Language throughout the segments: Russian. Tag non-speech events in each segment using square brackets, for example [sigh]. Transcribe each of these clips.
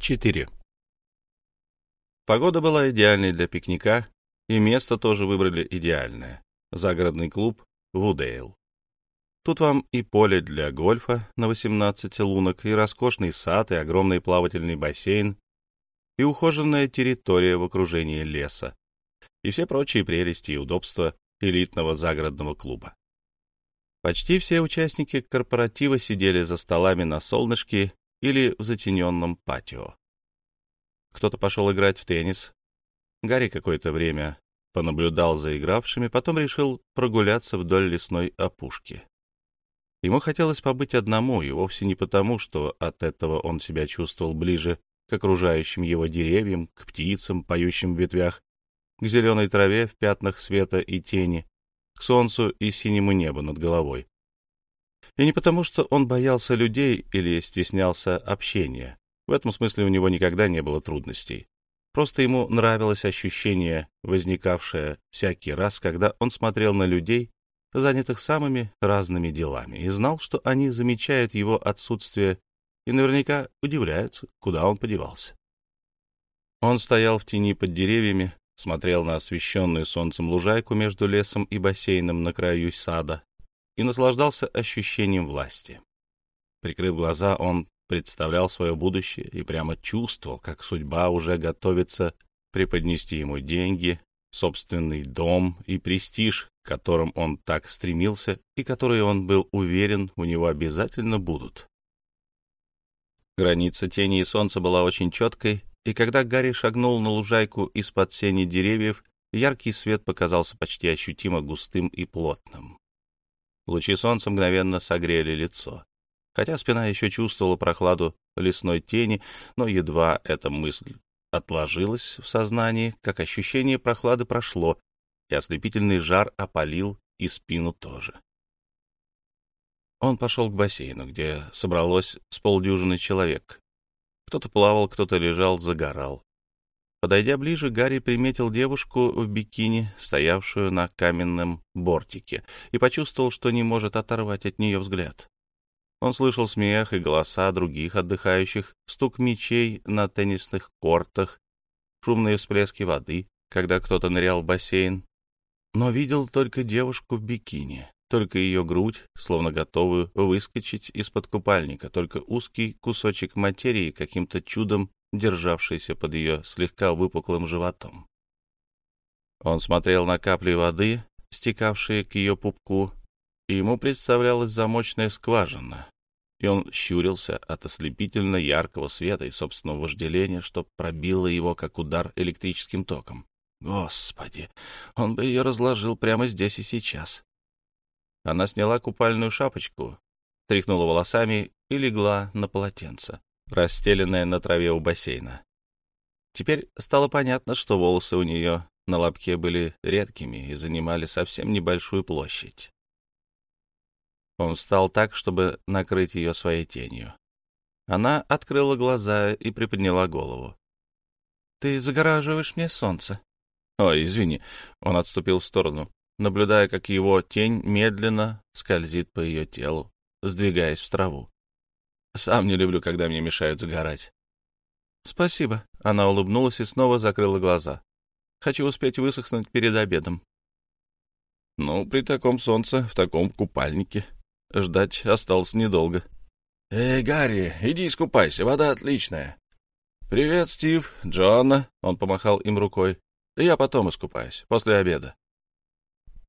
4. Погода была идеальной для пикника, и место тоже выбрали идеальное — загородный клуб «Вудейл». Тут вам и поле для гольфа на 18 лунок, и роскошный сад, и огромный плавательный бассейн, и ухоженная территория в окружении леса, и все прочие прелести и удобства элитного загородного клуба. Почти все участники корпоратива сидели за столами на солнышке или в затененном патио. Кто-то пошел играть в теннис. Гарри какое-то время понаблюдал за игравшими, потом решил прогуляться вдоль лесной опушки. Ему хотелось побыть одному, и вовсе не потому, что от этого он себя чувствовал ближе к окружающим его деревьям, к птицам, поющим в ветвях, к зеленой траве в пятнах света и тени, к солнцу и синему небу над головой. И не потому, что он боялся людей или стеснялся общения. В этом смысле у него никогда не было трудностей. Просто ему нравилось ощущение, возникавшее всякий раз, когда он смотрел на людей, занятых самыми разными делами, и знал, что они замечают его отсутствие и наверняка удивляются, куда он подевался. Он стоял в тени под деревьями, смотрел на освещенную солнцем лужайку между лесом и бассейном на краю сада и наслаждался ощущением власти. Прикрыв глаза, он представлял свое будущее и прямо чувствовал, как судьба уже готовится преподнести ему деньги, собственный дом и престиж, к которым он так стремился и которые он был уверен у него обязательно будут. Граница тени и солнца была очень четкой, и когда Гарри шагнул на лужайку из-под сени деревьев, яркий свет показался почти ощутимо густым и плотным. Лучи солнца мгновенно согрели лицо. Хотя спина еще чувствовала прохладу лесной тени, но едва эта мысль отложилась в сознании, как ощущение прохлады прошло, и ослепительный жар опалил и спину тоже. Он пошел к бассейну, где собралось с полдюжины человек. Кто-то плавал, кто-то лежал, загорал. Подойдя ближе, Гарри приметил девушку в бикини, стоявшую на каменном бортике, и почувствовал, что не может оторвать от нее взгляд. Он слышал смех и голоса других отдыхающих, стук мечей на теннисных кортах, шумные всплески воды, когда кто-то нырял в бассейн, но видел только девушку в бикини, только ее грудь, словно готовую выскочить из-под купальника, только узкий кусочек материи, каким-то чудом державшийся под ее слегка выпуклым животом. Он смотрел на капли воды, стекавшие к ее пупку, и ему представлялась замочная скважина, и он щурился от ослепительно яркого света и собственного вожделения, что пробило его, как удар электрическим током. Господи, он бы ее разложил прямо здесь и сейчас. Она сняла купальную шапочку, тряхнула волосами и легла на полотенце, расстеленное на траве у бассейна. Теперь стало понятно, что волосы у нее на лобке были редкими и занимали совсем небольшую площадь. Он встал так, чтобы накрыть ее своей тенью. Она открыла глаза и приподняла голову. — Ты загораживаешь мне солнце. — Ой, извини. Он отступил в сторону, наблюдая, как его тень медленно скользит по ее телу, сдвигаясь в траву. Сам не люблю, когда мне мешают загорать. — Спасибо. Она улыбнулась и снова закрыла глаза. — Хочу успеть высохнуть перед обедом. — Ну, при таком солнце, в таком купальнике, Ждать осталось недолго. «Эй, Гарри, иди искупайся, вода отличная». «Привет, Стив, Джоанна», — он помахал им рукой. «Я потом искупаюсь, после обеда».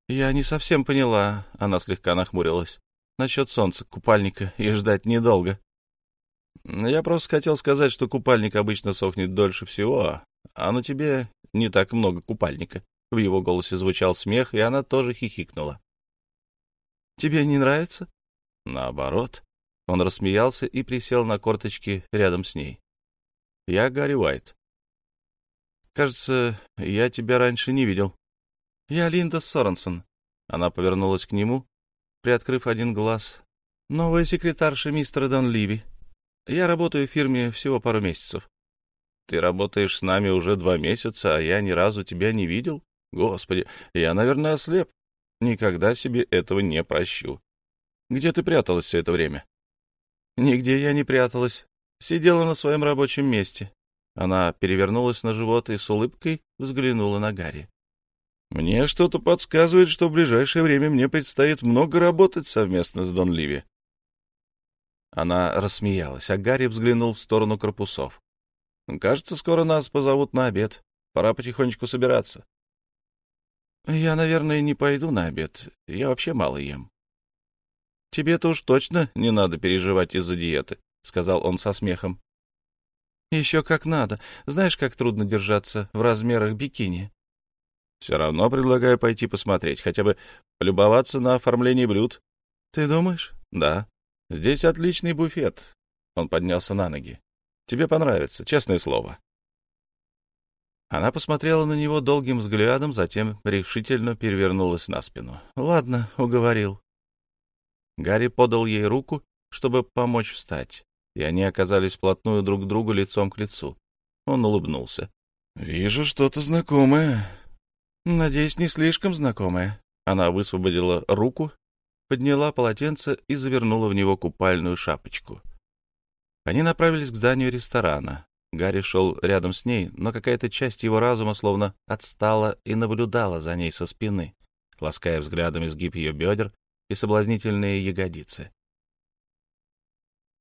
«Я не совсем поняла», — она слегка нахмурилась. «Насчет солнца, купальника и ждать недолго». «Я просто хотел сказать, что купальник обычно сохнет дольше всего, а на тебе не так много купальника». В его голосе звучал смех, и она тоже хихикнула. Тебе не нравится? Наоборот. Он рассмеялся и присел на корточки рядом с ней. Я Гарри Уайт. Кажется, я тебя раньше не видел. Я Линда Соренсон. Она повернулась к нему, приоткрыв один глаз. Новая секретарша мистера Донливи. Я работаю в фирме всего пару месяцев. Ты работаешь с нами уже два месяца, а я ни разу тебя не видел? Господи, я, наверное, ослеп. Никогда себе этого не прощу. Где ты пряталась все это время? Нигде я не пряталась. Сидела на своем рабочем месте. Она перевернулась на живот и с улыбкой взглянула на Гарри. «Мне что-то подсказывает, что в ближайшее время мне предстоит много работать совместно с Дон Ливи». Она рассмеялась, а Гарри взглянул в сторону корпусов. «Кажется, скоро нас позовут на обед. Пора потихонечку собираться». «Я, наверное, не пойду на обед. Я вообще мало ем». «Тебе-то уж точно не надо переживать из-за диеты», — сказал он со смехом. «Еще как надо. Знаешь, как трудно держаться в размерах бикини?» «Все равно предлагаю пойти посмотреть, хотя бы полюбоваться на оформление блюд». «Ты думаешь?» «Да. Здесь отличный буфет». Он поднялся на ноги. «Тебе понравится, честное слово». Она посмотрела на него долгим взглядом, затем решительно перевернулась на спину. «Ладно, уговорил». Гарри подал ей руку, чтобы помочь встать и они оказались вплотную друг к другу лицом к лицу. Он улыбнулся. «Вижу что-то знакомое». «Надеюсь, не слишком знакомое». Она высвободила руку, подняла полотенце и завернула в него купальную шапочку. Они направились к зданию ресторана. Гарри шел рядом с ней, но какая-то часть его разума словно отстала и наблюдала за ней со спины, лаская взглядом изгиб ее бедер и соблазнительные ягодицы.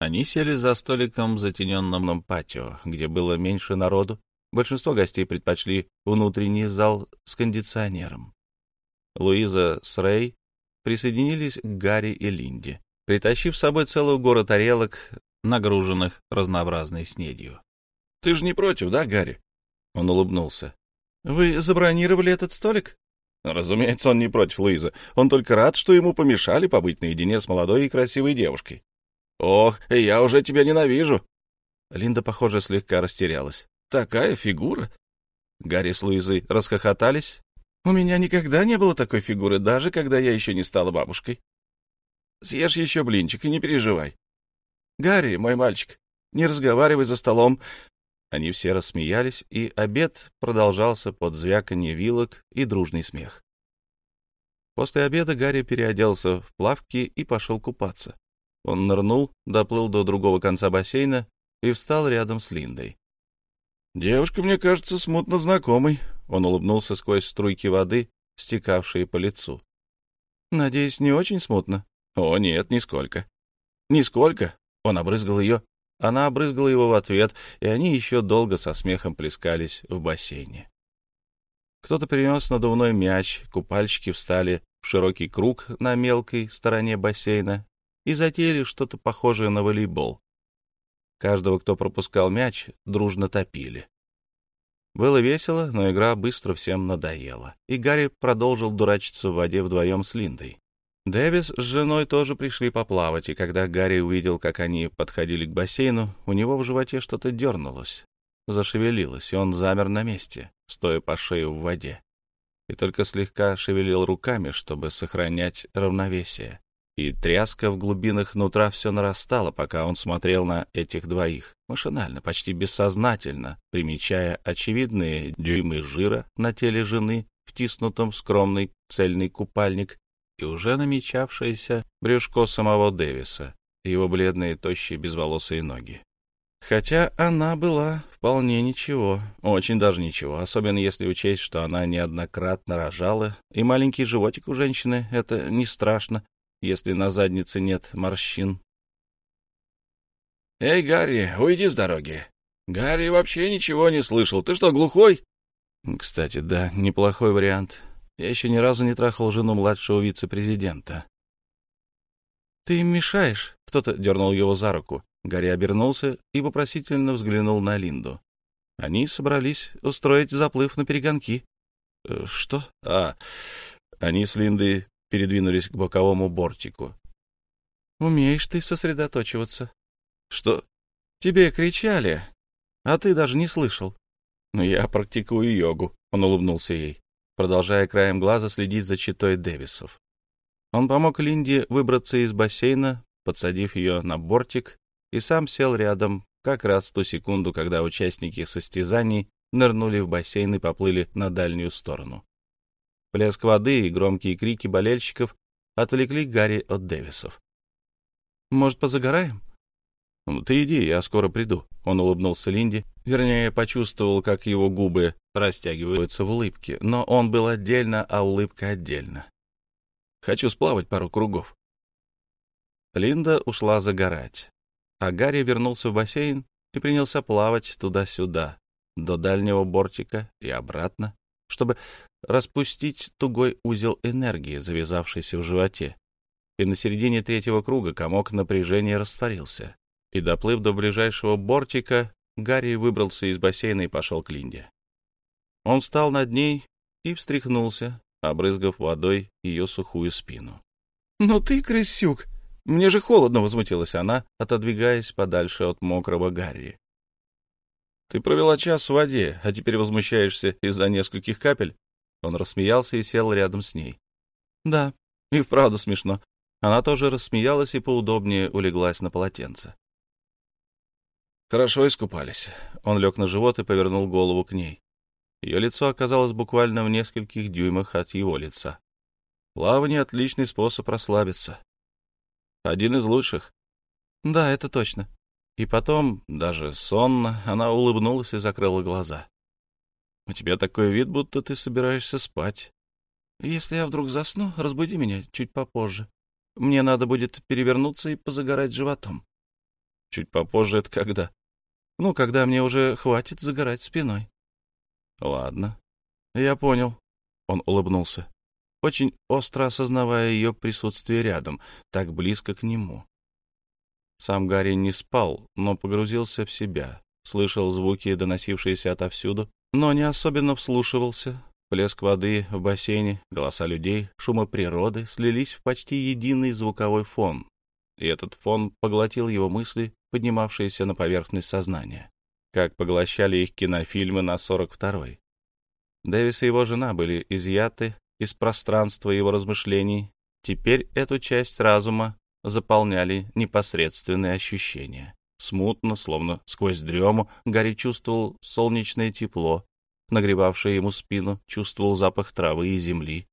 Они сели за столиком в затененном патио, где было меньше народу. Большинство гостей предпочли внутренний зал с кондиционером. Луиза с Рэй присоединились к Гарри и Линде, притащив с собой целую гору тарелок, нагруженных разнообразной снедью. — Ты же не против, да, Гарри? Он улыбнулся. — Вы забронировали этот столик? — Разумеется, он не против, Луиза. Он только рад, что ему помешали побыть наедине с молодой и красивой девушкой. «Ох, я уже тебя ненавижу!» Линда, похоже, слегка растерялась. «Такая фигура!» Гарри с Луизой расхохотались. «У меня никогда не было такой фигуры, даже когда я еще не стала бабушкой. Съешь еще блинчик и не переживай. Гарри, мой мальчик, не разговаривай за столом». Они все рассмеялись, и обед продолжался под звяканье вилок и дружный смех. После обеда Гарри переоделся в плавки и пошел купаться. Он нырнул, доплыл до другого конца бассейна и встал рядом с Линдой. «Девушка, мне кажется, смутно знакомой». Он улыбнулся сквозь струйки воды, стекавшие по лицу. «Надеюсь, не очень смутно?» «О, нет, нисколько». «Нисколько?» Он обрызгал ее. Она обрызгала его в ответ, и они еще долго со смехом плескались в бассейне. Кто-то принес надувной мяч, купальщики встали в широкий круг на мелкой стороне бассейна и затеяли что-то похожее на волейбол. Каждого, кто пропускал мяч, дружно топили. Было весело, но игра быстро всем надоела, и Гарри продолжил дурачиться в воде вдвоем с Линдой. Дэвис с женой тоже пришли поплавать, и когда Гарри увидел, как они подходили к бассейну, у него в животе что-то дернулось, зашевелилось, и он замер на месте, стоя по шею в воде, и только слегка шевелил руками, чтобы сохранять равновесие и тряска в глубинах нутра все нарастала, пока он смотрел на этих двоих, машинально, почти бессознательно, примечая очевидные дюймы жира на теле жены, втиснутом в скромный цельный купальник, и уже намечавшееся брюшко самого Дэвиса, его бледные, тощие, безволосые ноги. Хотя она была вполне ничего, очень даже ничего, особенно если учесть, что она неоднократно рожала, и маленький животик у женщины — это не страшно, если на заднице нет морщин. «Эй, Гарри, уйди с дороги!» «Гарри вообще ничего не слышал. Ты что, глухой?» «Кстати, да, неплохой вариант. Я еще ни разу не трахал жену младшего вице-президента». «Ты им мешаешь?» — кто-то дернул его за руку. Гарри обернулся и вопросительно взглянул на Линду. Они собрались устроить заплыв на перегонки. «Э, «Что?» «А, они с Линдой передвинулись к боковому бортику. «Умеешь ты сосредоточиваться». «Что?» «Тебе кричали, а ты даже не слышал». «Но я практикую йогу», — он улыбнулся ей, продолжая краем глаза следить за читой Дэвисов. Он помог Линде выбраться из бассейна, подсадив ее на бортик, и сам сел рядом как раз в ту секунду, когда участники состязаний нырнули в бассейн и поплыли на дальнюю сторону. Плеск воды и громкие крики болельщиков отвлекли Гарри от Дэвисов. «Может, позагораем?» «Ты иди, я скоро приду». Он улыбнулся Линде, вернее, почувствовал, как его губы растягиваются в улыбке, но он был отдельно, а улыбка отдельно. «Хочу сплавать пару кругов». Линда ушла загорать, а Гарри вернулся в бассейн и принялся плавать туда-сюда, до дальнего бортика и обратно, чтобы распустить тугой узел энергии, завязавшийся в животе. И на середине третьего круга комок напряжения растворился. И, доплыв до ближайшего бортика, Гарри выбрался из бассейна и пошел к Линде. Он встал над ней и встряхнулся, обрызгав водой ее сухую спину. — Ну ты, крысюк! Мне же холодно! — возмутилась она, отодвигаясь подальше от мокрого Гарри. Ты провела час в воде, а теперь возмущаешься из-за нескольких капель? Он рассмеялся и сел рядом с ней. Да, и вправду смешно. Она тоже рассмеялась и поудобнее улеглась на полотенце. Хорошо искупались. Он лег на живот и повернул голову к ней. Ее лицо оказалось буквально в нескольких дюймах от его лица. Плавание — отличный способ расслабиться. Один из лучших. Да, это точно. И потом, даже сонно, она улыбнулась и закрыла глаза. «У тебя такой вид, будто ты собираешься спать. Если я вдруг засну, разбуди меня чуть попозже. Мне надо будет перевернуться и позагорать животом». «Чуть попозже — это когда?» «Ну, когда мне уже хватит загорать спиной». «Ладно. Я понял». Он улыбнулся, очень остро осознавая ее присутствие рядом, так близко к нему. Сам Гарри не спал, но погрузился в себя, слышал звуки, доносившиеся отовсюду, но не особенно вслушивался. Плеск воды в бассейне, голоса людей, шумы природы слились в почти единый звуковой фон, и этот фон поглотил его мысли, поднимавшиеся на поверхность сознания, как поглощали их кинофильмы на 42-й. Дэвис и его жена были изъяты из пространства его размышлений. Теперь эту часть разума заполняли непосредственные ощущения. Смутно, словно сквозь дрему, Гарри чувствовал солнечное тепло, нагревавшее ему спину, чувствовал запах травы и земли.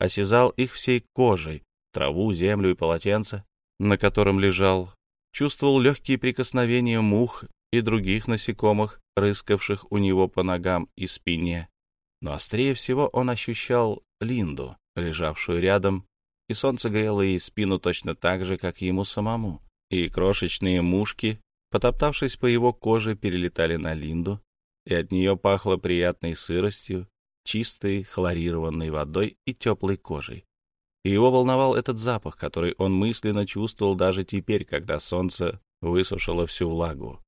Осязал их всей кожей, траву, землю и полотенце, на котором лежал. Чувствовал легкие прикосновения мух и других насекомых, рыскавших у него по ногам и спине. Но острее всего он ощущал Линду, лежавшую рядом и солнце грело ей спину точно так же, как ему самому. И крошечные мушки, потоптавшись по его коже, перелетали на Линду, и от нее пахло приятной сыростью, чистой хлорированной водой и теплой кожей. И его волновал этот запах, который он мысленно чувствовал даже теперь, когда солнце высушило всю влагу.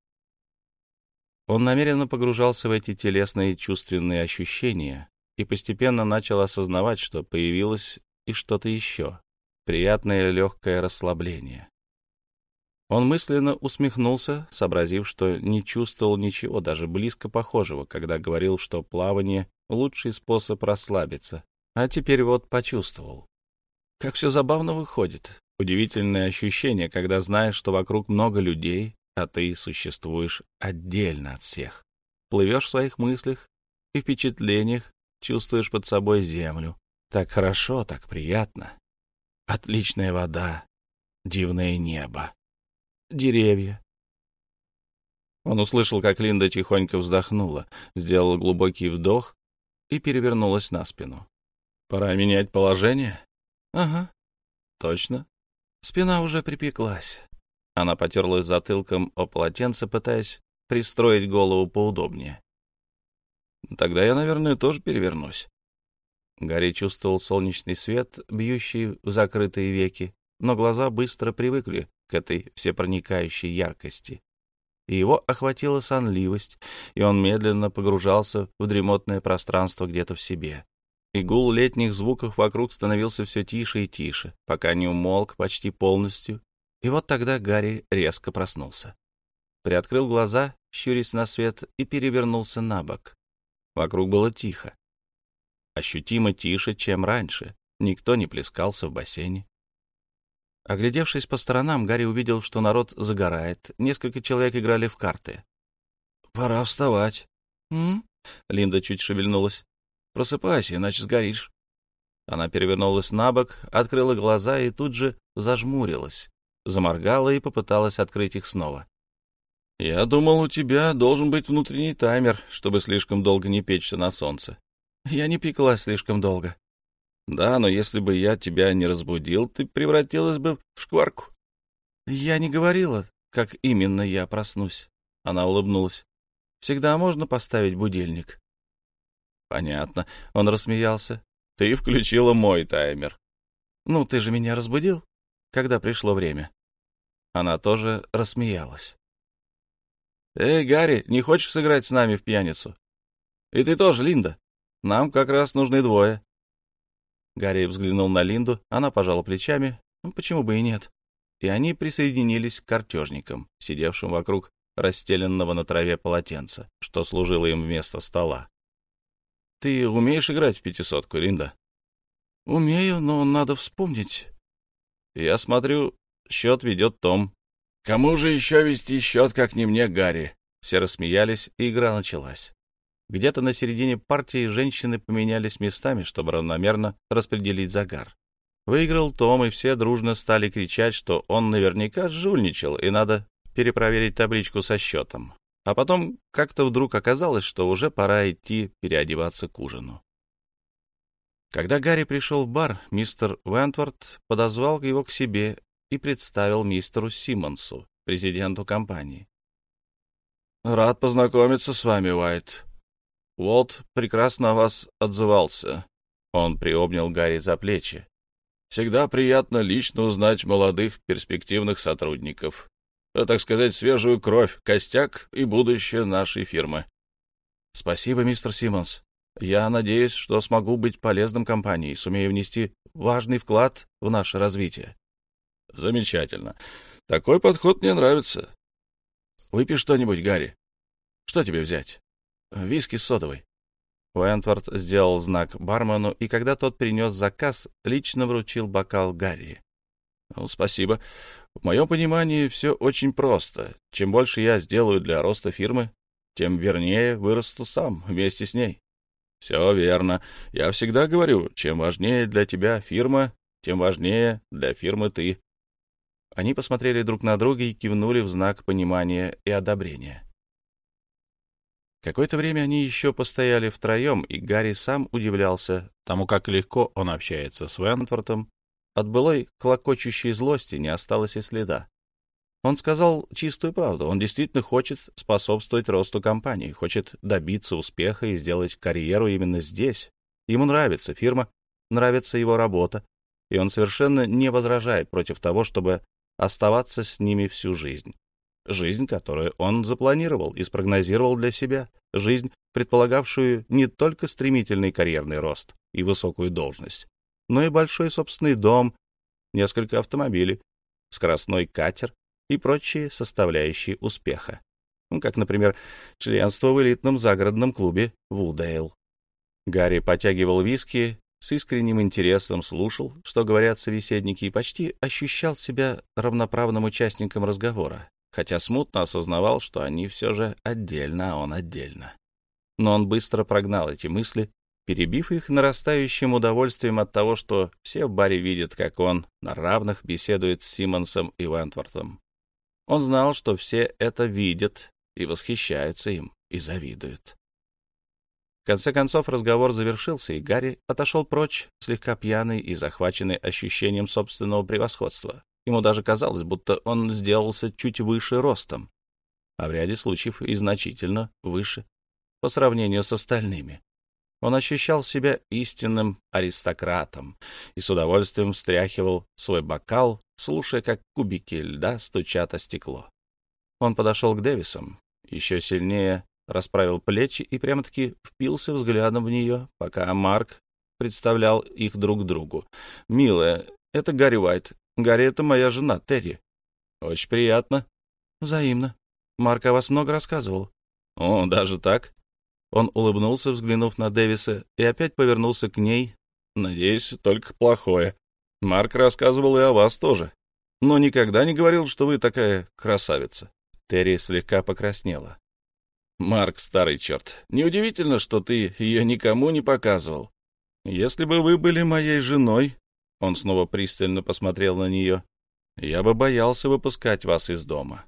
Он намеренно погружался в эти телесные чувственные ощущения и постепенно начал осознавать, что появилось и что-то еще. Приятное легкое расслабление. Он мысленно усмехнулся, сообразив, что не чувствовал ничего даже близко похожего, когда говорил, что плавание — лучший способ расслабиться. А теперь вот почувствовал. Как все забавно выходит. Удивительное ощущение, когда знаешь, что вокруг много людей, а ты существуешь отдельно от всех. Плывешь в своих мыслях и впечатлениях, чувствуешь под собой землю, так хорошо, так приятно. Отличная вода, дивное небо, деревья. Он услышал, как Линда тихонько вздохнула, сделала глубокий вдох и перевернулась на спину. «Пора менять положение?» «Ага, точно. Спина уже припеклась». Она потерлась затылком о полотенце, пытаясь пристроить голову поудобнее. «Тогда я, наверное, тоже перевернусь». Гарри чувствовал солнечный свет, бьющий в закрытые веки, но глаза быстро привыкли к этой всепроникающей яркости. И его охватила сонливость, и он медленно погружался в дремотное пространство где-то в себе. И гул летних звуков вокруг становился все тише и тише, пока не умолк почти полностью. И вот тогда Гарри резко проснулся. Приоткрыл глаза, щурясь на свет, и перевернулся на бок. Вокруг было тихо ощутимо тише, чем раньше. Никто не плескался в бассейне. Оглядевшись по сторонам, Гарри увидел, что народ загорает. Несколько человек играли в карты. «Пора вставать». «М?», Линда чуть шевельнулась. «Просыпайся, иначе сгоришь». Она перевернулась на бок, открыла глаза и тут же зажмурилась. заморгала и попыталась открыть их снова. «Я думал, у тебя должен быть внутренний таймер, чтобы слишком долго не печься на солнце». «Я не пеклась слишком долго». «Да, но если бы я тебя не разбудил, ты превратилась бы в шкварку». «Я не говорила, как именно я проснусь». Она улыбнулась. «Всегда можно поставить будильник». «Понятно». Он рассмеялся. «Ты включила мой таймер». «Ну, ты же меня разбудил, когда пришло время». Она тоже рассмеялась. «Эй, Гарри, не хочешь сыграть с нами в пьяницу?» «И ты тоже, Линда. Нам как раз нужны двое». Гарри взглянул на Линду, она пожала плечами. Ну, почему бы и нет? И они присоединились к картежникам, сидевшим вокруг расстеленного на траве полотенца, что служило им вместо стола. «Ты умеешь играть в пятисотку, Линда?» «Умею, но надо вспомнить». «Я смотрю, счет ведет Том. «Кому же еще вести счет, как не мне, Гарри?» Все рассмеялись, и игра началась. Где-то на середине партии женщины поменялись местами, чтобы равномерно распределить загар. Выиграл Том, и все дружно стали кричать, что он наверняка жульничал, и надо перепроверить табличку со счетом. А потом как-то вдруг оказалось, что уже пора идти переодеваться к ужину. Когда Гарри пришел в бар, мистер Вентворд подозвал его к себе и представил мистеру Симмонсу, президенту компании. «Рад познакомиться с вами, Уайт. Уолт прекрасно о вас отзывался». Он приобнял Гарри за плечи. «Всегда приятно лично узнать молодых перспективных сотрудников. А, так сказать, свежую кровь, костяк и будущее нашей фирмы». «Спасибо, мистер Симмонс. Я надеюсь, что смогу быть полезным компании сумею внести важный вклад в наше развитие». Замечательно. Такой подход мне нравится. Выпей что-нибудь, Гарри. Что тебе взять? Виски содовой. Уэнтворд сделал знак бармену, и когда тот принес заказ, лично вручил бокал Гарри. Ну, спасибо. В моем понимании все очень просто. Чем больше я сделаю для роста фирмы, тем вернее вырасту сам вместе с ней. Все верно. Я всегда говорю, чем важнее для тебя фирма, тем важнее для фирмы ты. Они посмотрели друг на друга и кивнули в знак понимания и одобрения. Какое-то время они еще постояли втроем, и Гарри сам удивлялся тому, как легко он общается с Вентвортом. От былой клокочущей злости не осталось и следа. Он сказал чистую правду. Он действительно хочет способствовать росту компании, хочет добиться успеха и сделать карьеру именно здесь. Ему нравится фирма, нравится его работа, и он совершенно не возражает против того, чтобы оставаться с ними всю жизнь. Жизнь, которую он запланировал и спрогнозировал для себя. Жизнь, предполагавшую не только стремительный карьерный рост и высокую должность, но и большой собственный дом, несколько автомобилей, скоростной катер и прочие составляющие успеха. Ну, как, например, членство в элитном загородном клубе «Вудейл». Гарри потягивал виски с искренним интересом слушал, что говорят собеседники, и почти ощущал себя равноправным участником разговора, хотя смутно осознавал, что они все же отдельно, а он отдельно. Но он быстро прогнал эти мысли, перебив их нарастающим удовольствием от того, что все в баре видят, как он на равных беседует с Симмонсом и Вентвортом. Он знал, что все это видят и восхищаются им, и завидуют конце концов разговор завершился, и Гарри отошел прочь, слегка пьяный и захваченный ощущением собственного превосходства. Ему даже казалось, будто он сделался чуть выше ростом, а в ряде случаев и значительно выше по сравнению с остальными. Он ощущал себя истинным аристократом и с удовольствием встряхивал свой бокал, слушая, как кубики льда стучат о стекло. Он подошел к Дэвисам, еще сильнее расправил плечи и прямо-таки впился взглядом в нее, пока Марк представлял их друг другу. «Милая, это Гарри Уайт. Гарри — это моя жена, Терри». «Очень приятно». «Взаимно. Марк о вас много рассказывал». «О, даже так?» Он улыбнулся, взглянув на Дэвиса, и опять повернулся к ней. «Надеюсь, только плохое. Марк рассказывал и о вас тоже. Но никогда не говорил, что вы такая красавица». Терри слегка покраснела. Марк, старый черт, неудивительно, что ты ее никому не показывал. Если бы вы были моей женой, он снова пристально посмотрел на нее, Я бы боялся выпускать вас из дома.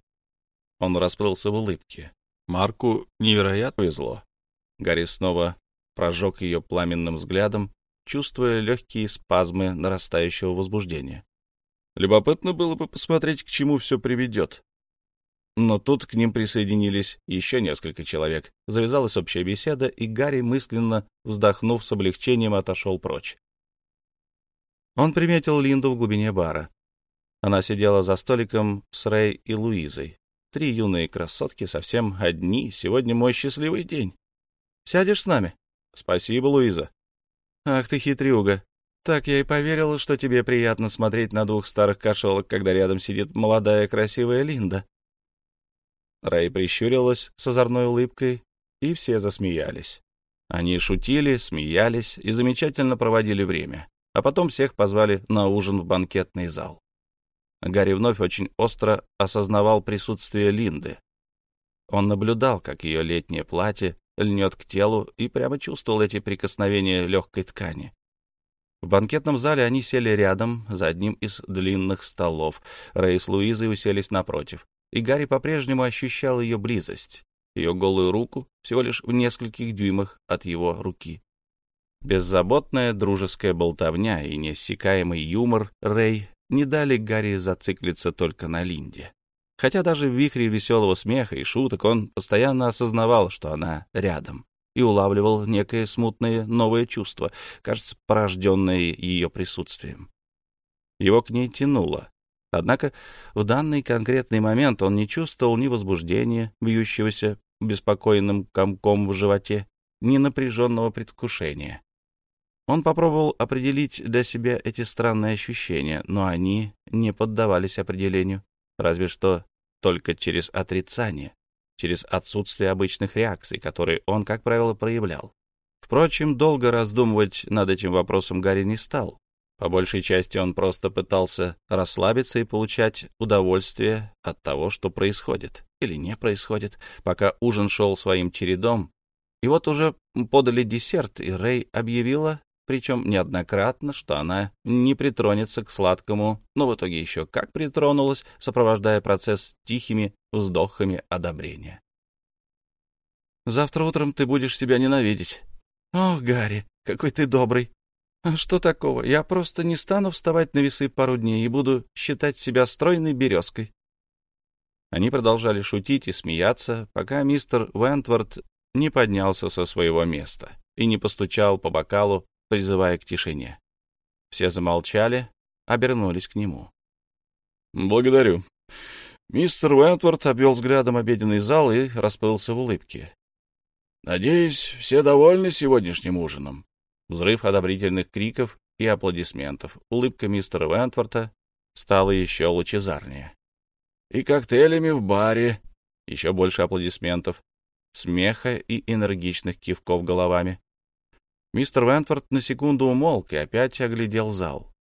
Он расплылся в улыбке. Марку невероятно повезло. Гарри снова прожег ее пламенным взглядом, чувствуя легкие спазмы нарастающего возбуждения. Любопытно было бы посмотреть, к чему все приведет. Но тут к ним присоединились еще несколько человек. Завязалась общая беседа, и Гарри, мысленно вздохнув с облегчением, отошел прочь. Он приметил Линду в глубине бара. Она сидела за столиком с Рэй и Луизой. Три юные красотки совсем одни. Сегодня мой счастливый день. Сядешь с нами? Спасибо, Луиза. Ах ты хитрюга. Так я и поверила, что тебе приятно смотреть на двух старых кошелок, когда рядом сидит молодая красивая Линда. Рэй прищурилась с озорной улыбкой, и все засмеялись. Они шутили, смеялись и замечательно проводили время, а потом всех позвали на ужин в банкетный зал. Гарри вновь очень остро осознавал присутствие Линды. Он наблюдал, как ее летнее платье льнет к телу, и прямо чувствовал эти прикосновения легкой ткани. В банкетном зале они сели рядом, за одним из длинных столов. Рэй с Луизой уселись напротив и Гарри по-прежнему ощущал ее близость, ее голую руку всего лишь в нескольких дюймах от его руки. Беззаботная дружеская болтовня и неиссякаемый юмор Рэй не дали Гарри зациклиться только на Линде. Хотя даже в вихре веселого смеха и шуток он постоянно осознавал, что она рядом, и улавливал некое смутное новое чувство, кажется, порожденное ее присутствием. Его к ней тянуло, Однако в данный конкретный момент он не чувствовал ни возбуждения, бьющегося беспокойным комком в животе, ни напряженного предвкушения. Он попробовал определить для себя эти странные ощущения, но они не поддавались определению, разве что только через отрицание, через отсутствие обычных реакций, которые он, как правило, проявлял. Впрочем, долго раздумывать над этим вопросом Гарри не стал. По большей части он просто пытался расслабиться и получать удовольствие от того, что происходит или не происходит, пока ужин шел своим чередом. И вот уже подали десерт, и Рэй объявила, причем неоднократно, что она не притронется к сладкому, но в итоге еще как притронулась, сопровождая процесс тихими вздохами одобрения. «Завтра утром ты будешь себя ненавидеть». «Ох, Гарри, какой ты добрый!» А что такого? Я просто не стану вставать на весы пару дней и буду считать себя стройной березкой. Они продолжали шутить и смеяться, пока мистер Вентворд не поднялся со своего места и не постучал по бокалу, призывая к тишине. Все замолчали, обернулись к нему. «Благодарю». Мистер Вентворд обвел взглядом обеденный зал и расплылся в улыбке. «Надеюсь, все довольны сегодняшним ужином?» Взрыв одобрительных криков и аплодисментов. Улыбка мистера Вентворта стала еще лучезарнее. «И коктейлями в баре!» Еще больше аплодисментов, смеха и энергичных кивков головами. Мистер Вентворт на секунду умолк и опять оглядел зал.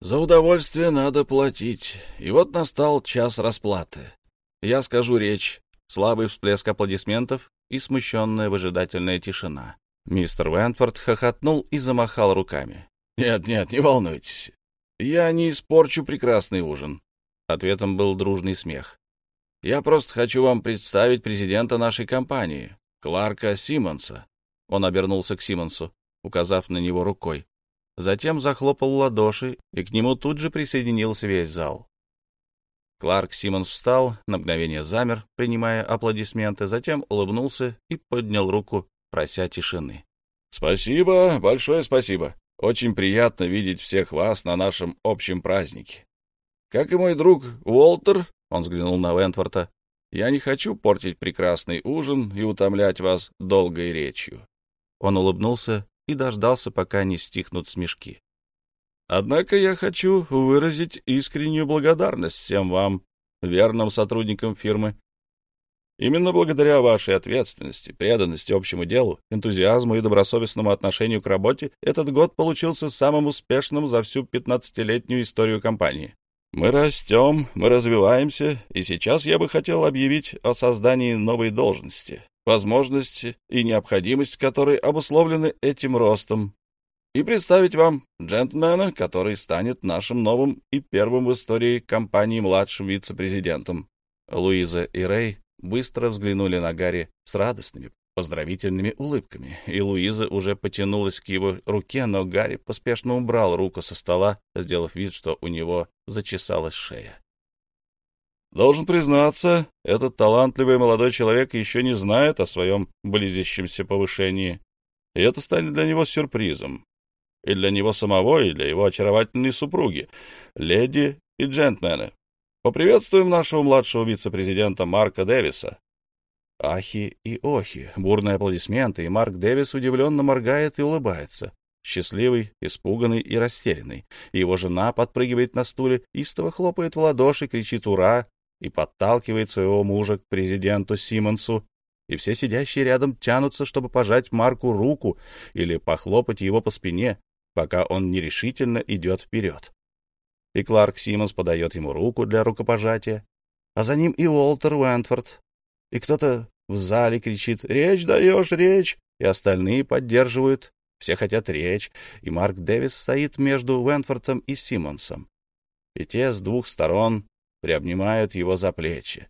«За удовольствие надо платить, и вот настал час расплаты. Я скажу речь, слабый всплеск аплодисментов и смущенная выжидательная тишина. Мистер Вентфорд хохотнул и замахал руками. «Нет, нет, не волнуйтесь. Я не испорчу прекрасный ужин». Ответом был дружный смех. «Я просто хочу вам представить президента нашей компании, Кларка Симмонса». Он обернулся к Симмонсу, указав на него рукой. Затем захлопал ладоши, и к нему тут же присоединился весь зал. Кларк Симмонс встал, на мгновение замер, принимая аплодисменты, затем улыбнулся и поднял руку прося тишины. «Спасибо, большое спасибо. Очень приятно видеть всех вас на нашем общем празднике. Как и мой друг Уолтер, — он взглянул на Вентворта, — я не хочу портить прекрасный ужин и утомлять вас долгой речью». Он улыбнулся и дождался, пока не стихнут смешки. «Однако я хочу выразить искреннюю благодарность всем вам, верным сотрудникам фирмы, Именно благодаря вашей ответственности, преданности общему делу, энтузиазму и добросовестному отношению к работе этот год получился самым успешным за всю 15-летнюю историю компании. Мы растем, мы развиваемся, и сейчас я бы хотел объявить о создании новой должности, возможности и необходимость которой обусловлены этим ростом. и представить вам джентльмена, который станет нашим новым и первым в истории компании младшим вице-президентом». Луиза и Рэй быстро взглянули на Гарри с радостными, поздравительными улыбками, и Луиза уже потянулась к его руке, но Гарри поспешно убрал руку со стола, сделав вид, что у него зачесалась шея. Должен признаться, этот талантливый молодой человек еще не знает о своем близящемся повышении, и это станет для него сюрпризом. И для него самого, и для его очаровательной супруги, леди и джентльмены. Поприветствуем нашего младшего вице-президента Марка Дэвиса, Ахи и охи, бурные аплодисменты, и Марк Дэвис удивленно моргает и улыбается. Счастливый, испуганный и растерянный. Его жена подпрыгивает на стуле, истово хлопает в ладоши, кричит «Ура!» И подталкивает своего мужа к президенту Симмонсу, и все сидящие рядом тянутся, чтобы пожать Марку руку или похлопать его по спине, пока он нерешительно идет вперед. И Кларк Симмонс подает ему руку для рукопожатия, а за ним и Уолтер Уэнтфорд, и кто-то в зале кричит «Речь даешь, речь!» и остальные поддерживают. Все хотят речь, и Марк Дэвис стоит между Уэнфортом и Симмонсом. И те с двух сторон приобнимают его за плечи.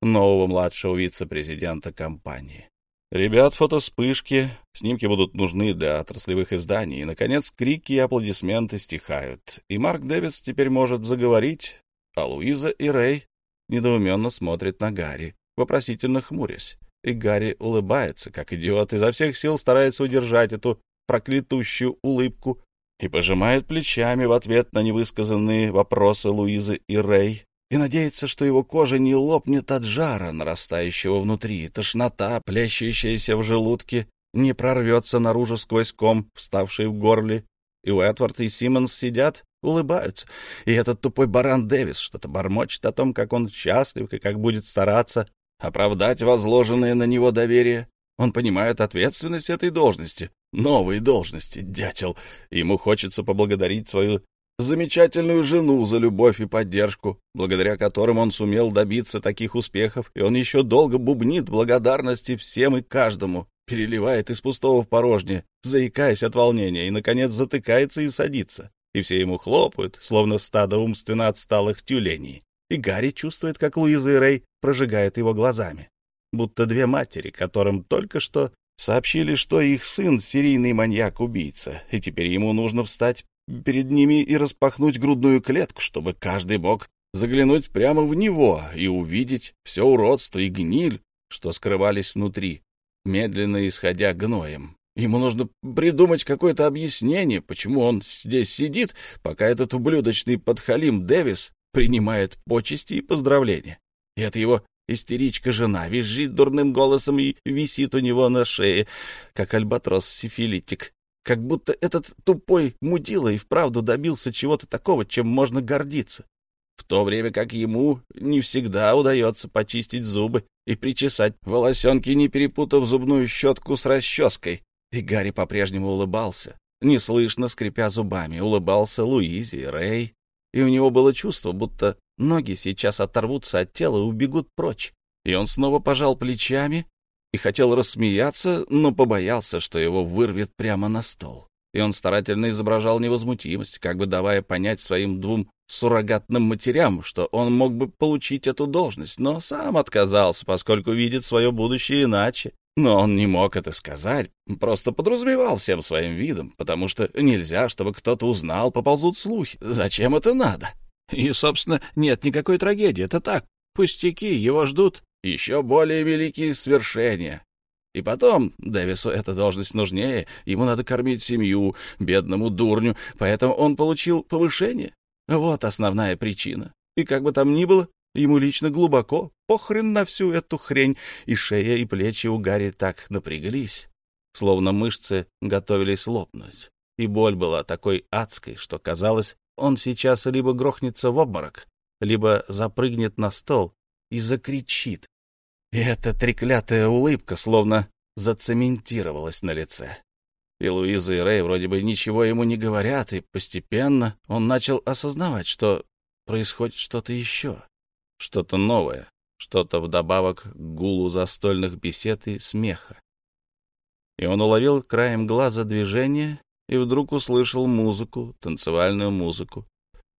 Нового младшего вице-президента компании. Ребят, фотоспышки, снимки будут нужны для отраслевых изданий. И, наконец, крики и аплодисменты стихают. И Марк Дэвис теперь может заговорить, а Луиза и Рэй недоуменно смотрят на Гарри вопросительно хмурясь. И Гарри улыбается, как идиот, изо всех сил старается удержать эту проклятущую улыбку и пожимает плечами в ответ на невысказанные вопросы Луизы и Рэй, и надеется, что его кожа не лопнет от жара, нарастающего внутри, тошнота, плещущаяся в желудке, не прорвется наружу сквозь ком, вставший в горле, и Уэтвард и Симмонс сидят, улыбаются, и этот тупой баран Дэвис что-то бормочет о том, как он счастлив и как будет стараться, оправдать возложенное на него доверие. Он понимает ответственность этой должности, новой должности, дятел. Ему хочется поблагодарить свою замечательную жену за любовь и поддержку, благодаря которым он сумел добиться таких успехов, и он еще долго бубнит благодарности всем и каждому, переливает из пустого в порожнее, заикаясь от волнения, и, наконец, затыкается и садится. И все ему хлопают, словно стадо умственно отсталых тюленей и Гарри чувствует, как Луиза и Рэй прожигают его глазами, будто две матери, которым только что сообщили, что их сын — серийный маньяк-убийца, и теперь ему нужно встать перед ними и распахнуть грудную клетку, чтобы каждый мог заглянуть прямо в него и увидеть все уродство и гниль, что скрывались внутри, медленно исходя гноем. Ему нужно придумать какое-то объяснение, почему он здесь сидит, пока этот ублюдочный подхалим Дэвис принимает почести и поздравления. И это его истеричка-жена визжит дурным голосом и висит у него на шее, как альбатрос-сифилитик. Как будто этот тупой мудила и вправду добился чего-то такого, чем можно гордиться. В то время как ему не всегда удается почистить зубы и причесать волосенки, не перепутав зубную щетку с расческой. И Гарри по-прежнему улыбался, неслышно скрипя зубами, улыбался Луизе, Рэй, и у него было чувство, будто ноги сейчас оторвутся от тела и убегут прочь. И он снова пожал плечами и хотел рассмеяться, но побоялся, что его вырвет прямо на стол. И он старательно изображал невозмутимость, как бы давая понять своим двум суррогатным матерям, что он мог бы получить эту должность, но сам отказался, поскольку видит свое будущее иначе. Но он не мог это сказать, просто подразумевал всем своим видом, потому что нельзя, чтобы кто-то узнал, поползут слухи. Зачем это надо? И, собственно, нет никакой трагедии, это так, пустяки, его ждут еще более великие свершения. И потом, Дэвису эта должность нужнее, ему надо кормить семью, бедному дурню, поэтому он получил повышение. Вот основная причина. И как бы там ни было, Ему лично глубоко похрен на всю эту хрень, и шея и плечи у Гарри так напряглись, словно мышцы готовились лопнуть. И боль была такой адской, что казалось, он сейчас либо грохнется в обморок, либо запрыгнет на стол и закричит. И эта треклятая улыбка словно зацементировалась на лице. И Луиза и Рэй вроде бы ничего ему не говорят, и постепенно он начал осознавать, что происходит что-то еще что-то новое, что-то вдобавок к гулу застольных бесед и смеха. И он уловил краем глаза движение и вдруг услышал музыку, танцевальную музыку.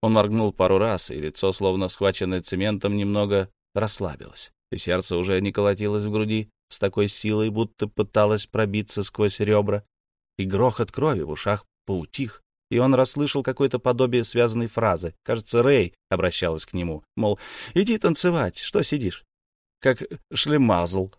Он моргнул пару раз, и лицо, словно схваченное цементом, немного расслабилось, и сердце уже не колотилось в груди с такой силой, будто пыталось пробиться сквозь ребра, и грохот крови в ушах поутих, и он расслышал какое-то подобие связанной фразы. Кажется, Рэй обращалась к нему, мол, иди танцевать, что сидишь? Как шлемазл.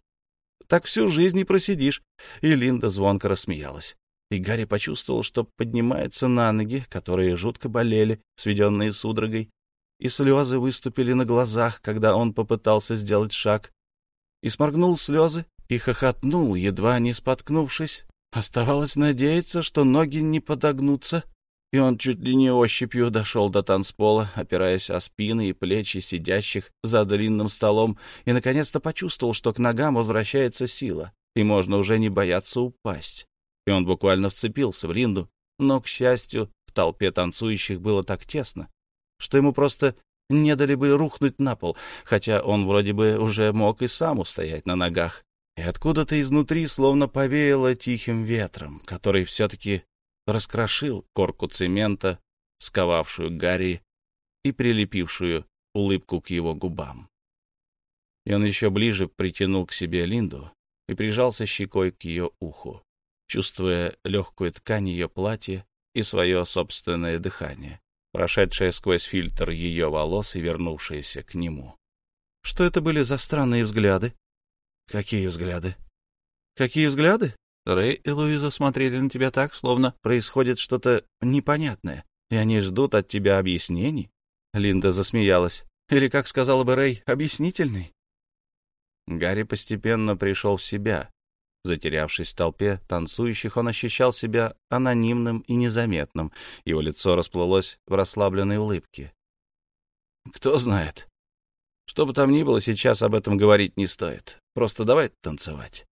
Так всю жизнь и просидишь. И Линда звонко рассмеялась. И Гарри почувствовал, что поднимается на ноги, которые жутко болели, сведенные судорогой, и слезы выступили на глазах, когда он попытался сделать шаг, и сморгнул слезы, и хохотнул, едва не споткнувшись. Оставалось надеяться, что ноги не подогнутся, и он чуть ли не ощупью дошел до танцпола, опираясь о спины и плечи сидящих за длинным столом, и наконец-то почувствовал, что к ногам возвращается сила, и можно уже не бояться упасть. И он буквально вцепился в Линду, но, к счастью, в толпе танцующих было так тесно, что ему просто не дали бы рухнуть на пол, хотя он вроде бы уже мог и сам устоять на ногах. И откуда-то изнутри словно повеяло тихим ветром, который все-таки раскрошил корку цемента, сковавшую Гарри и прилепившую улыбку к его губам. И он еще ближе притянул к себе Линду и прижался щекой к ее уху, чувствуя легкую ткань ее платья и свое собственное дыхание, прошедшее сквозь фильтр ее волос и вернувшееся к нему. Что это были за странные взгляды? Какие взгляды? Какие взгляды? Рэй и Луиза смотрели на тебя так, словно происходит что-то непонятное, и они ждут от тебя объяснений. Линда засмеялась. Или, как сказала бы Рэй, объяснительный. Гарри постепенно пришел в себя. Затерявшись в толпе танцующих, он ощущал себя анонимным и незаметным. Его лицо расплылось в расслабленной улыбке. Кто знает. Что бы там ни было, сейчас об этом говорить не стоит. Просто давай танцевать.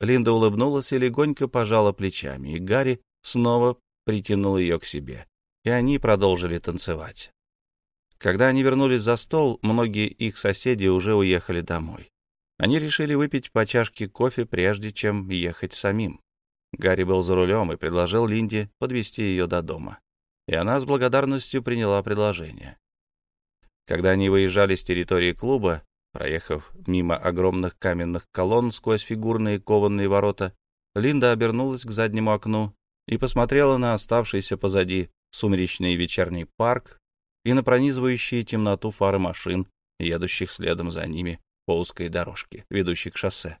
Линда улыбнулась и легонько пожала плечами, и Гарри снова притянул ее к себе, и они продолжили танцевать. Когда они вернулись за стол, многие их соседи уже уехали домой. Они решили выпить по чашке кофе, прежде чем ехать самим. Гарри был за рулем и предложил Линде подвести ее до дома. И она с благодарностью приняла предложение. Когда они выезжали с территории клуба, Проехав мимо огромных каменных колонн сквозь фигурные кованые ворота, Линда обернулась к заднему окну и посмотрела на оставшийся позади сумеречный вечерний парк и на пронизывающие темноту фары машин, едущих следом за ними по узкой дорожке, ведущей к шоссе.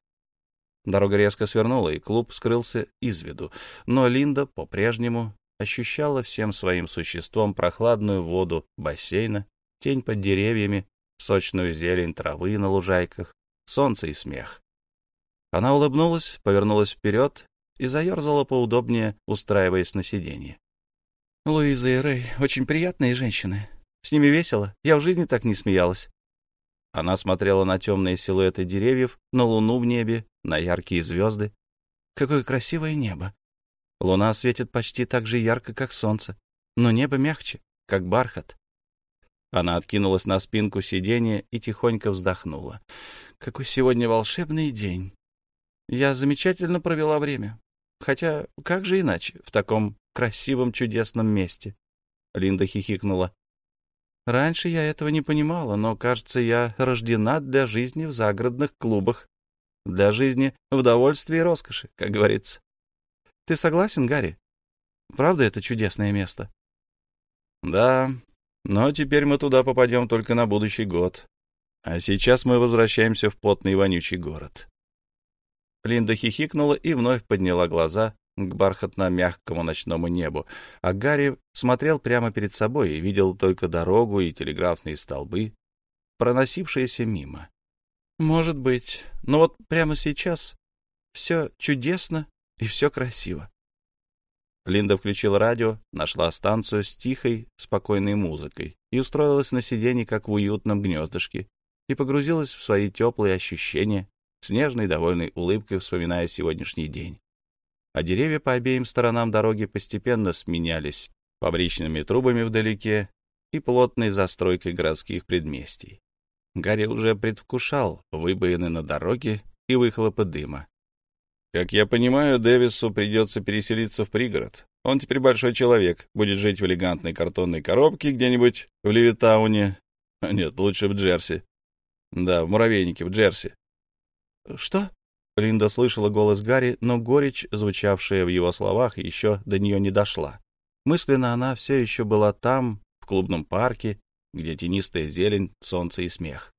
Дорога резко свернула, и клуб скрылся из виду, но Линда по-прежнему ощущала всем своим существом прохладную воду бассейна, тень под деревьями сочную зелень травы на лужайках, солнце и смех. Она улыбнулась, повернулась вперед и заерзала поудобнее, устраиваясь на сиденье. «Луиза и Рэй очень приятные женщины. С ними весело. Я в жизни так не смеялась». Она смотрела на темные силуэты деревьев, на луну в небе, на яркие звезды. Какое красивое небо! Луна светит почти так же ярко, как солнце, но небо мягче, как бархат. Она откинулась на спинку сиденья и тихонько вздохнула. «Какой сегодня волшебный день! Я замечательно провела время. Хотя, как же иначе, в таком красивом чудесном месте?» Линда хихикнула. «Раньше я этого не понимала, но, кажется, я рождена для жизни в загородных клубах. Для жизни в довольстве и роскоши, как говорится. Ты согласен, Гарри? Правда, это чудесное место?» «Да, но теперь мы туда попадем только на будущий год. А сейчас мы возвращаемся в плотный вонючий город. Линда хихикнула и вновь подняла глаза к бархатно-мягкому ночному небу, а Гарри смотрел прямо перед собой и видел только дорогу и телеграфные столбы, проносившиеся мимо. Может быть, но вот прямо сейчас все чудесно и все красиво. Линда включила радио, нашла станцию с тихой, спокойной музыкой и устроилась на сиденье, как в уютном гнездышке, и погрузилась в свои теплые ощущения, с нежной, довольной улыбкой вспоминая сегодняшний день. А деревья по обеим сторонам дороги постепенно сменялись фабричными трубами вдалеке и плотной застройкой городских предместий. Гарри уже предвкушал выбоины на дороге и выхлопы дыма. Как я понимаю, Дэвису придется переселиться в пригород. Он теперь большой человек, будет жить в элегантной картонной коробке где-нибудь в Левитауне. Нет, лучше в Джерси. Да, в муравейнике в Джерси. Что? Линда слышала голос Гарри, но горечь, звучавшая в его словах, еще до нее не дошла. Мысленно она все еще была там, в клубном парке, где тенистая зелень, солнце и смех.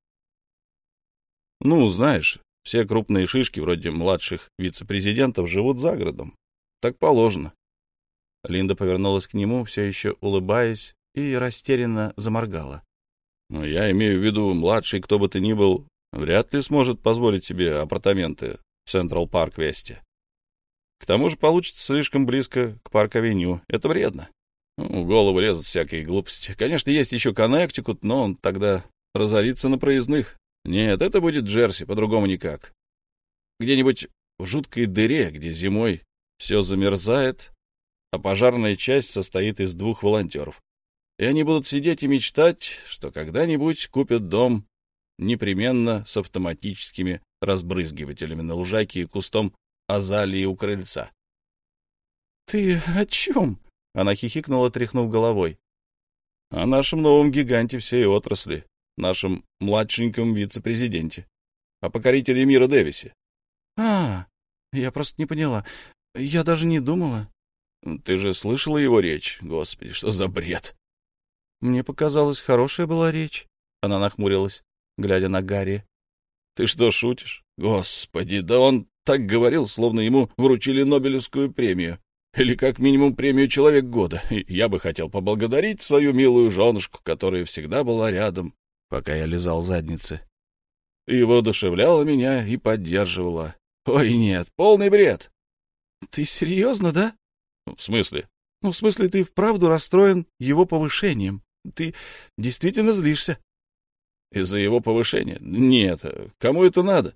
Ну, знаешь, все крупные шишки, вроде младших вице-президентов, живут за городом. Так положено. Линда повернулась к нему, все еще улыбаясь, и растерянно заморгала. «Ну, я имею в виду, младший, кто бы ты ни был, вряд ли сможет позволить себе апартаменты в Централ Парк Весте. К тому же получится слишком близко к Парк-авеню. Это вредно. Ну, в голову лезут всякие глупости. Конечно, есть еще Коннектикут, но он тогда разорится на проездных. Нет, это будет Джерси, по-другому никак. Где-нибудь в жуткой дыре, где зимой все замерзает, а пожарная часть состоит из двух волонтеров. И они будут сидеть и мечтать, что когда-нибудь купят дом непременно с автоматическими разбрызгивателями на лужайке и кустом азалии у крыльца. — Ты о чем? — она хихикнула, тряхнув головой. — О нашем новом гиганте всей отрасли, нашем младшеньком вице-президенте, о покорителе мира Дэвисе. — А, я просто не поняла. Я даже не думала. — Ты же слышала его речь? Господи, что за бред! — Мне показалось, хорошая была речь. Она нахмурилась, глядя на Гарри. — Ты что, шутишь? Господи, да он так говорил, словно ему вручили Нобелевскую премию. Или как минимум премию «Человек года». Я бы хотел поблагодарить свою милую женушку, которая всегда была рядом, пока я лизал задницы. И воодушевляла меня и поддерживала. Ой, нет, полный бред. — Ты серьезно, да? — В смысле? — Ну, в смысле, ты вправду расстроен его повышением. Ты действительно злишься. — Из-за его повышения? Нет, кому это надо?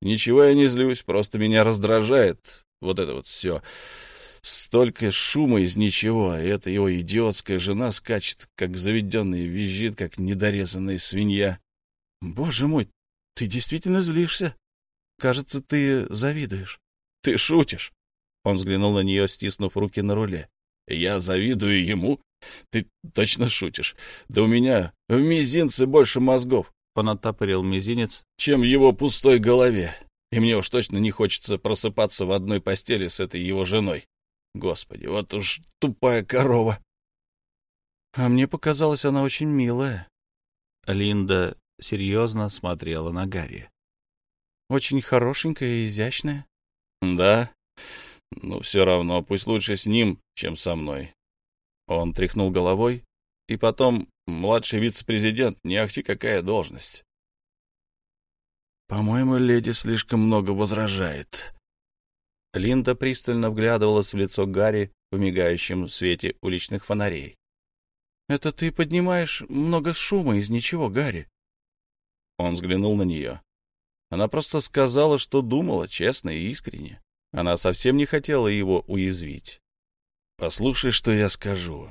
Ничего я не злюсь, просто меня раздражает вот это вот все. Столько шума из ничего, а эта его идиотская жена скачет, как заведенная, визжит, как недорезанная свинья. Боже мой, ты действительно злишься? Кажется, ты завидуешь. Ты шутишь? Он взглянул на нее, стиснув руки на руле. Я завидую ему? Ты точно шутишь. Да у меня в мизинце больше мозгов. Он оттопырил мизинец. Чем его пустой голове. И мне уж точно не хочется просыпаться в одной постели с этой его женой. Господи, вот уж тупая корова. А мне показалось, она очень милая. Линда серьезно смотрела на Гарри. Очень хорошенькая и изящная. Да? Ну, все равно, пусть лучше с ним, чем со мной. Он тряхнул головой, и потом младший вице-президент, не ахти какая должность. По-моему, леди слишком много возражает. Линда пристально вглядывалась в лицо Гарри в мигающем свете уличных фонарей. — Это ты поднимаешь много шума из ничего, Гарри. Он взглянул на нее. Она просто сказала, что думала, честно и искренне. Она совсем не хотела его уязвить. «Послушай, что я скажу.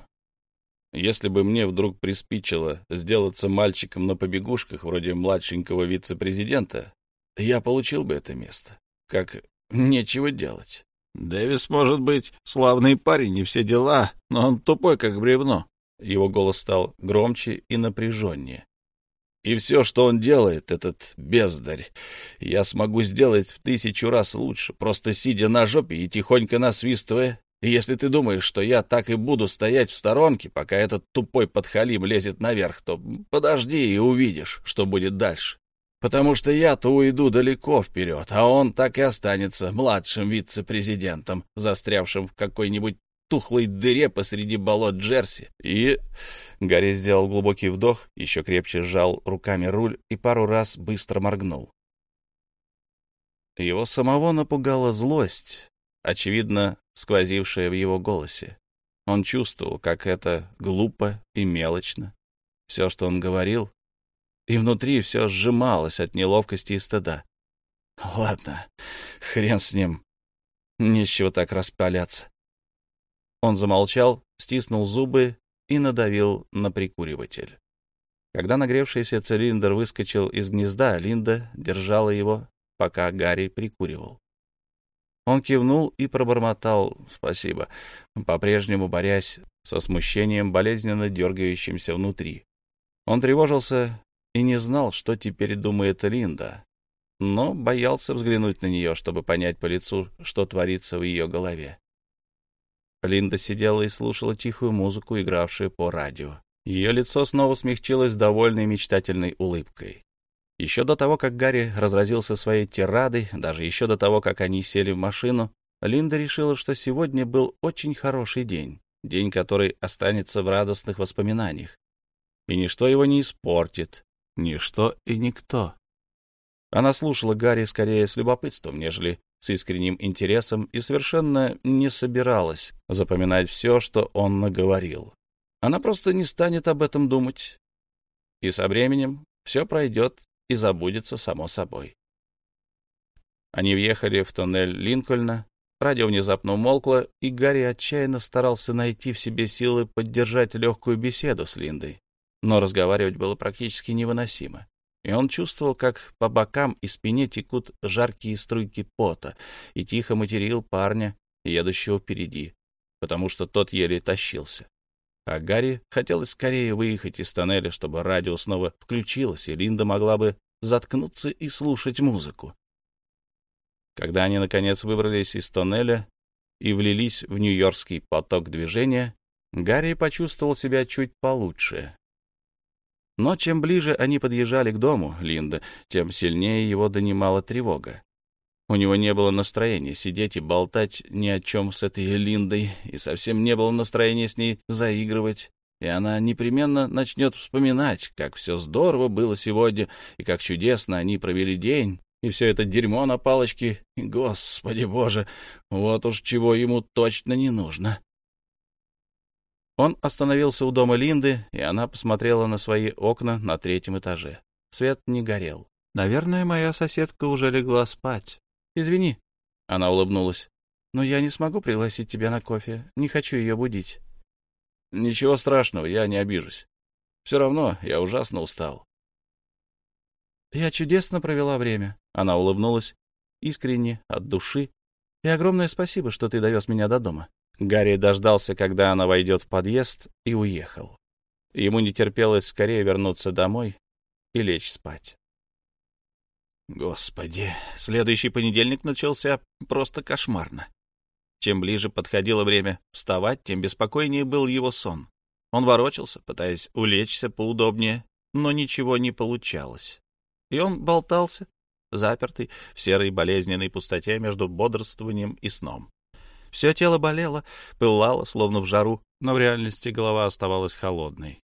Если бы мне вдруг приспичило сделаться мальчиком на побегушках вроде младшенького вице-президента, я получил бы это место. Как нечего делать. Дэвис, может быть, славный парень и все дела, но он тупой, как бревно. Его голос стал громче и напряженнее. И все, что он делает, этот бездарь, я смогу сделать в тысячу раз лучше, просто сидя на жопе и тихонько насвистывая. И если ты думаешь, что я так и буду стоять в сторонке, пока этот тупой подхалим лезет наверх, то подожди и увидишь, что будет дальше. Потому что я-то уйду далеко вперед, а он так и останется младшим вице-президентом, застрявшим в какой-нибудь тухлой дыре посреди болот Джерси. И Гарри сделал глубокий вдох, еще крепче сжал руками руль и пару раз быстро моргнул. Его самого напугала злость, очевидно, сквозившая в его голосе. Он чувствовал, как это глупо и мелочно. Все, что он говорил, и внутри все сжималось от неловкости и стыда. Ладно, хрен с ним. Нечего так распаляться. Он замолчал, стиснул зубы и надавил на прикуриватель. Когда нагревшийся цилиндр выскочил из гнезда, Линда держала его, пока Гарри прикуривал. Он кивнул и пробормотал «спасибо», по-прежнему борясь со смущением, болезненно дергающимся внутри. Он тревожился и не знал, что теперь думает Линда, но боялся взглянуть на нее, чтобы понять по лицу, что творится в ее голове. Линда сидела и слушала тихую музыку, игравшую по радио. Ее лицо снова смягчилось довольной мечтательной улыбкой. Еще до того, как Гарри разразился своей тирадой, даже еще до того, как они сели в машину, Линда решила, что сегодня был очень хороший день, день, который останется в радостных воспоминаниях. И ничто его не испортит, ничто и никто. Она слушала Гарри скорее с любопытством, нежели с искренним интересом, и совершенно не собиралась запоминать все, что он наговорил. Она просто не станет об этом думать. И со временем все пройдет и забудется само собой. Они въехали в тоннель Линкольна, радио внезапно умолкло, и Гарри отчаянно старался найти в себе силы поддержать легкую беседу с Линдой. Но разговаривать было практически невыносимо, и он чувствовал, как по бокам и спине текут жаркие струйки пота, и тихо материл парня, едущего впереди, потому что тот еле тащился. А Гарри хотелось скорее выехать из тоннеля, чтобы радио снова включилось, и Линда могла бы заткнуться и слушать музыку. Когда они, наконец, выбрались из тоннеля и влились в нью-йоркский поток движения, Гарри почувствовал себя чуть получше. Но чем ближе они подъезжали к дому Линда, тем сильнее его донимала тревога. У него не было настроения сидеть и болтать ни о чем с этой Линдой, и совсем не было настроения с ней заигрывать. И она непременно начнет вспоминать, как все здорово было сегодня, и как чудесно они провели день, и все это дерьмо на палочке. Господи боже, вот уж чего ему точно не нужно. Он остановился у дома Линды, и она посмотрела на свои окна на третьем этаже. Свет не горел. «Наверное, моя соседка уже легла спать. Извини». Она улыбнулась. «Но я не смогу пригласить тебя на кофе. Не хочу ее будить». «Ничего страшного, я не обижусь. Все равно я ужасно устал». «Я чудесно провела время», — она улыбнулась, искренне, от души. «И огромное спасибо, что ты довез меня до дома». Гарри дождался, когда она войдет в подъезд, и уехал. Ему не терпелось скорее вернуться домой и лечь спать. Господи, следующий понедельник начался просто кошмарно. Чем ближе подходило время вставать, тем беспокойнее был его сон. Он ворочался, пытаясь улечься поудобнее, но ничего не получалось. И он болтался, запертый в серой болезненной пустоте между бодрствованием и сном. Все тело болело, пылало, словно в жару, но в реальности голова оставалась холодной.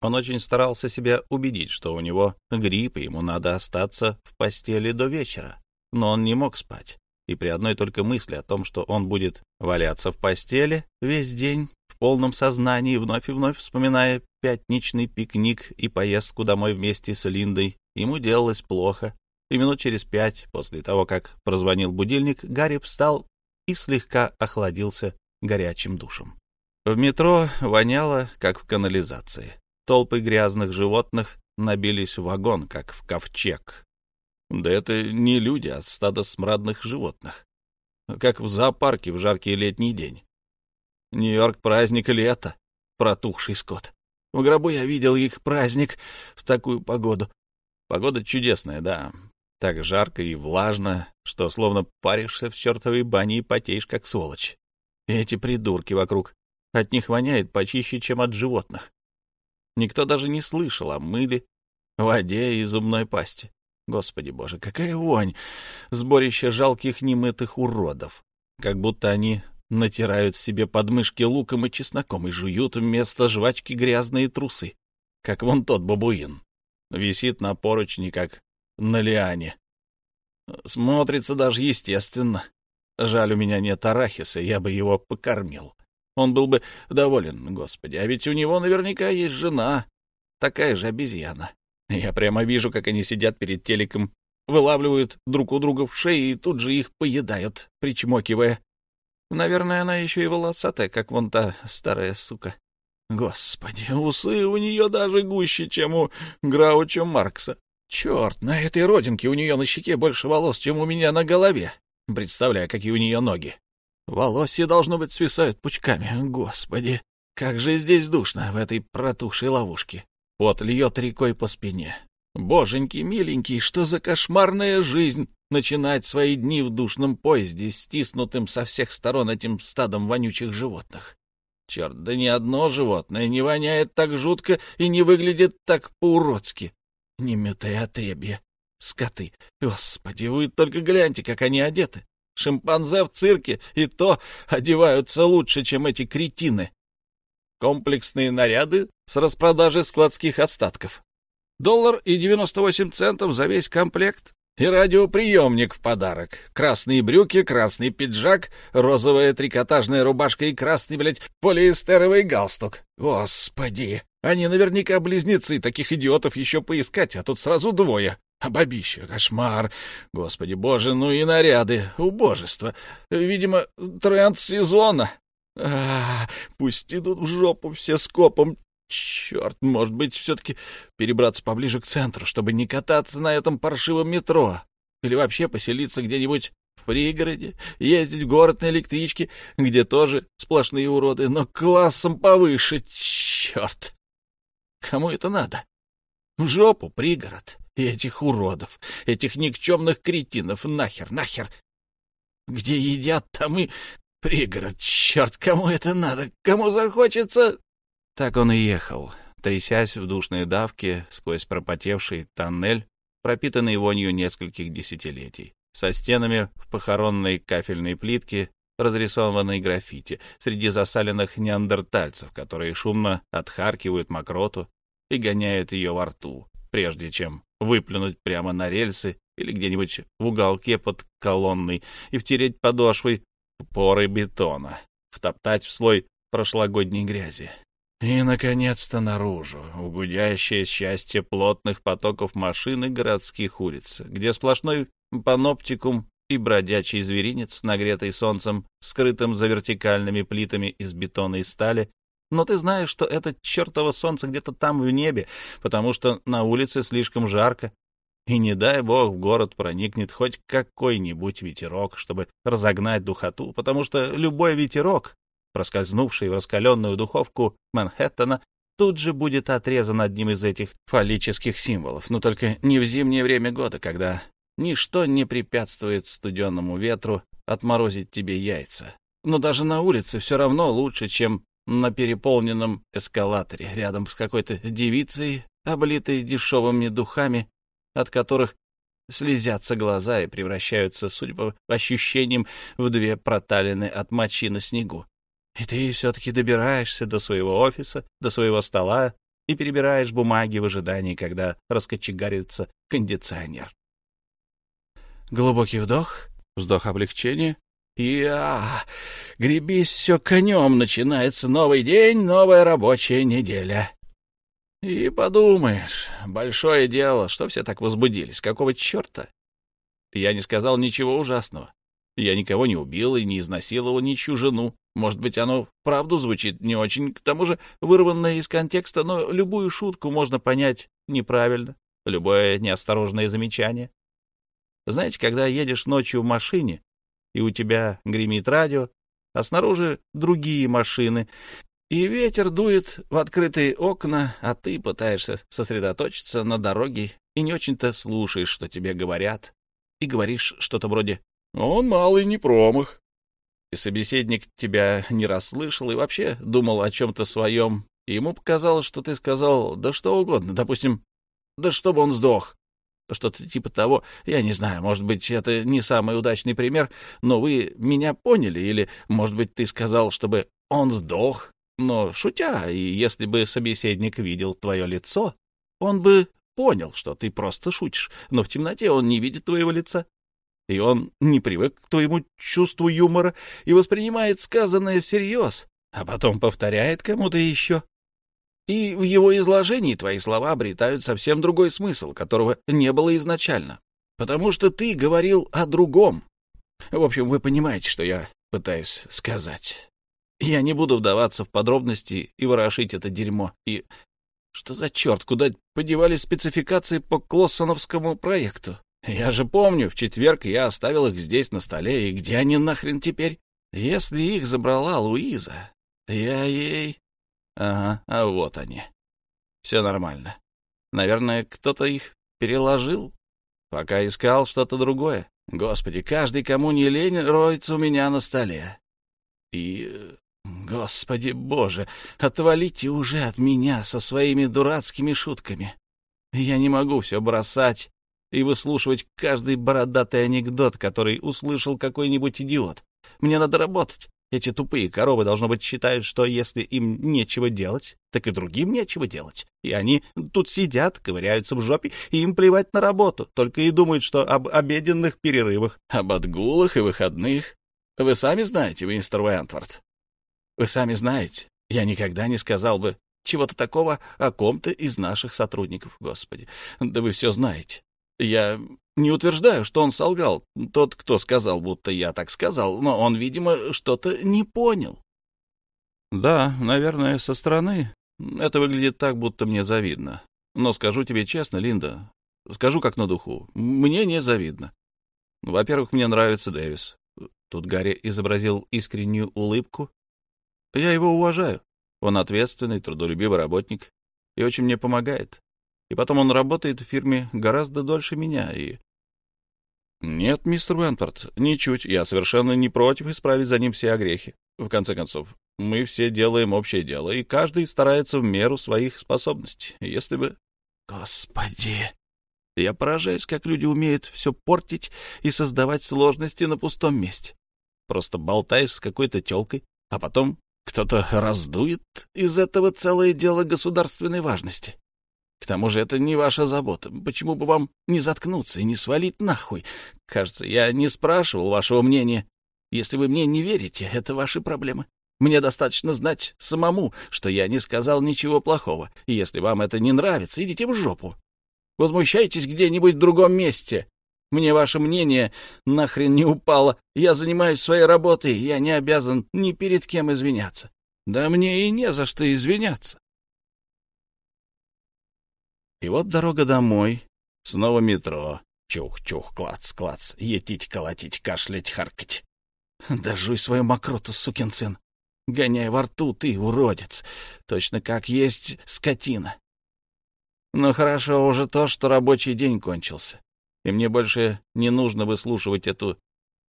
Он очень старался себя убедить, что у него грипп, и ему надо остаться в постели до вечера. Но он не мог спать. И при одной только мысли о том, что он будет валяться в постели весь день, в полном сознании, вновь и вновь вспоминая пятничный пикник и поездку домой вместе с Линдой, ему делалось плохо. И минут через пять, после того, как прозвонил будильник, Гарри встал и слегка охладился горячим душем. В метро воняло, как в канализации. Толпы грязных животных набились в вагон, как в ковчег. Да это не люди, а стадо смрадных животных. Как в зоопарке в жаркий летний день. Нью-Йорк — праздник лета, протухший скот. В гробу я видел их праздник в такую погоду. Погода чудесная, да. Так жарко и влажно, что словно паришься в чертовой бане и потеешь, как сволочь. И эти придурки вокруг. От них воняет почище, чем от животных. Никто даже не слышал о мыле, воде и зубной пасте. Господи боже, какая вонь! Сборище жалких немытых уродов. Как будто они натирают себе подмышки луком и чесноком и жуют вместо жвачки грязные трусы. Как вон тот бабуин. Висит на поручне, как на лиане. Смотрится даже естественно. Жаль, у меня нет арахиса, я бы его покормил. Он был бы доволен, господи. А ведь у него наверняка есть жена, такая же обезьяна. Я прямо вижу, как они сидят перед телеком, вылавливают друг у друга в шеи и тут же их поедают, причмокивая. Наверное, она еще и волосатая, как вон та старая сука. Господи, усы у нее даже гуще, чем у Грауча Маркса. Черт, на этой родинке у нее на щеке больше волос, чем у меня на голове. представляя, какие у нее ноги. Волосы, должно быть, свисают пучками. Господи, как же здесь душно в этой протухшей ловушке. Вот льет рекой по спине. Боженьки, миленький, что за кошмарная жизнь начинать свои дни в душном поезде, стиснутым со всех сторон этим стадом вонючих животных. Черт, да ни одно животное не воняет так жутко и не выглядит так по-уродски. Немятые отребья, скоты. Господи, вы только гляньте, как они одеты. Шимпанзе в цирке и то одеваются лучше, чем эти кретины. Комплексные наряды с распродажи складских остатков. Доллар и 98 центов за весь комплект. И радиоприемник в подарок. Красные брюки, красный пиджак, розовая трикотажная рубашка и красный, блядь, полиэстеровый галстук. Господи! Они наверняка близнецы, таких идиотов еще поискать, а тут сразу двое. А бабища, кошмар. Господи боже, ну и наряды, убожество. Видимо, тренд сезона. А, пусть идут в жопу все скопом. Черт, может быть, все-таки перебраться поближе к центру, чтобы не кататься на этом паршивом метро. Или вообще поселиться где-нибудь в пригороде, ездить в город на электричке, где тоже сплошные уроды, но классом повыше. Черт! Кому это надо? В жопу пригород. И этих уродов, этих никчемных кретинов, нахер, нахер. Где едят, там и пригород. Черт, кому это надо? Кому захочется так он и ехал, трясясь в душной давке сквозь пропотевший тоннель, пропитанный вонью нескольких десятилетий, со стенами в похоронной кафельной плитке, разрисованной граффити, среди засаленных неандертальцев, которые шумно отхаркивают мокроту и гоняют ее во рту, прежде чем выплюнуть прямо на рельсы или где-нибудь в уголке под колонной и втереть подошвой поры бетона, втоптать в слой прошлогодней грязи. И, наконец-то, наружу, в гудящее счастье плотных потоков машин и городских улиц, где сплошной паноптикум и бродячий зверинец, нагретый солнцем, скрытым за вертикальными плитами из бетона и стали. Но ты знаешь, что это чертово солнце где-то там в небе, потому что на улице слишком жарко. И не дай бог в город проникнет хоть какой-нибудь ветерок, чтобы разогнать духоту, потому что любой ветерок проскользнувший в раскаленную духовку Манхэттена, тут же будет отрезан одним из этих фаллических символов, но только не в зимнее время года, когда ничто не препятствует студенному ветру отморозить тебе яйца. Но даже на улице все равно лучше, чем на переполненном эскалаторе рядом с какой-то девицей, облитой дешевыми духами, от которых слезятся глаза и превращаются, судя по ощущениям, в две проталины от мочи на снегу. И ты все-таки добираешься до своего офиса, до своего стола и перебираешь бумаги в ожидании, когда раскочегарится кондиционер. Глубокий вдох, вздох облегчения. А, гребись все конем, начинается новый день, новая рабочая неделя. И подумаешь, большое дело, что все так возбудились, какого черта? Я не сказал ничего ужасного. Я никого не убил и не изнасиловал ничью жену. Может быть, оно правду звучит не очень, к тому же вырванное из контекста, но любую шутку можно понять неправильно, любое неосторожное замечание. Знаете, когда едешь ночью в машине, и у тебя гремит радио, а снаружи другие машины, и ветер дует в открытые окна, а ты пытаешься сосредоточиться на дороге и не очень-то слушаешь, что тебе говорят, и говоришь что-то вроде «Он малый не промах», и собеседник тебя не расслышал и вообще думал о чем-то своем, и ему показалось, что ты сказал да что угодно, допустим, да чтобы он сдох. Что-то типа того, я не знаю, может быть, это не самый удачный пример, но вы меня поняли, или, может быть, ты сказал, чтобы он сдох, но шутя, и если бы собеседник видел твое лицо, он бы понял, что ты просто шутишь, но в темноте он не видит твоего лица и он не привык к твоему чувству юмора и воспринимает сказанное всерьез, а потом повторяет кому-то еще. И в его изложении твои слова обретают совсем другой смысл, которого не было изначально, потому что ты говорил о другом. В общем, вы понимаете, что я пытаюсь сказать. Я не буду вдаваться в подробности и ворошить это дерьмо. И что за черт, куда подевались спецификации по Клоссоновскому проекту? Я же помню, в четверг я оставил их здесь на столе, и где они нахрен теперь? Если их забрала Луиза, я ей... Ага, а вот они. Все нормально. Наверное, кто-то их переложил, пока искал что-то другое. Господи, каждый, кому не лень, роется у меня на столе. И... Господи боже, отвалите уже от меня со своими дурацкими шутками. Я не могу все бросать и выслушивать каждый бородатый анекдот, который услышал какой-нибудь идиот. Мне надо работать. Эти тупые коровы, должно быть, считают, что если им нечего делать, так и другим нечего делать. И они тут сидят, ковыряются в жопе, и им плевать на работу, только и думают, что об обеденных перерывах, об отгулах и выходных. Вы сами знаете, мистер Уэнтворд. Вы сами знаете. Я никогда не сказал бы чего-то такого о ком-то из наших сотрудников, господи. Да вы все знаете. Я не утверждаю, что он солгал. Тот, кто сказал, будто я так сказал, но он, видимо, что-то не понял. Да, наверное, со стороны это выглядит так, будто мне завидно. Но скажу тебе честно, Линда, скажу как на духу, мне не завидно. Во-первых, мне нравится Дэвис. Тут Гарри изобразил искреннюю улыбку. Я его уважаю. Он ответственный, трудолюбивый работник и очень мне помогает. И потом он работает в фирме гораздо дольше меня, и... Нет, мистер Уэнпорт, ничуть. Я совершенно не против исправить за ним все огрехи. В конце концов, мы все делаем общее дело, и каждый старается в меру своих способностей. Если бы... Господи! Я поражаюсь, как люди умеют все портить и создавать сложности на пустом месте. Просто болтаешь с какой-то телкой, а потом кто-то раздует из этого целое дело государственной важности. К тому же это не ваша забота. Почему бы вам не заткнуться и не свалить нахуй? Кажется, я не спрашивал вашего мнения. Если вы мне не верите, это ваши проблемы. Мне достаточно знать самому, что я не сказал ничего плохого. И если вам это не нравится, идите в жопу. Возмущайтесь где-нибудь в другом месте. Мне ваше мнение нахрен не упало. Я занимаюсь своей работой, я не обязан ни перед кем извиняться. Да мне и не за что извиняться. И вот дорога домой. Снова метро. Чух-чух, клац-клац, етить, колотить, кашлять, харкать. Дожуй свою мокроту, сукин сын. Гоняй во рту, ты, уродец. Точно как есть скотина. Но хорошо уже то, что рабочий день кончился. И мне больше не нужно выслушивать эту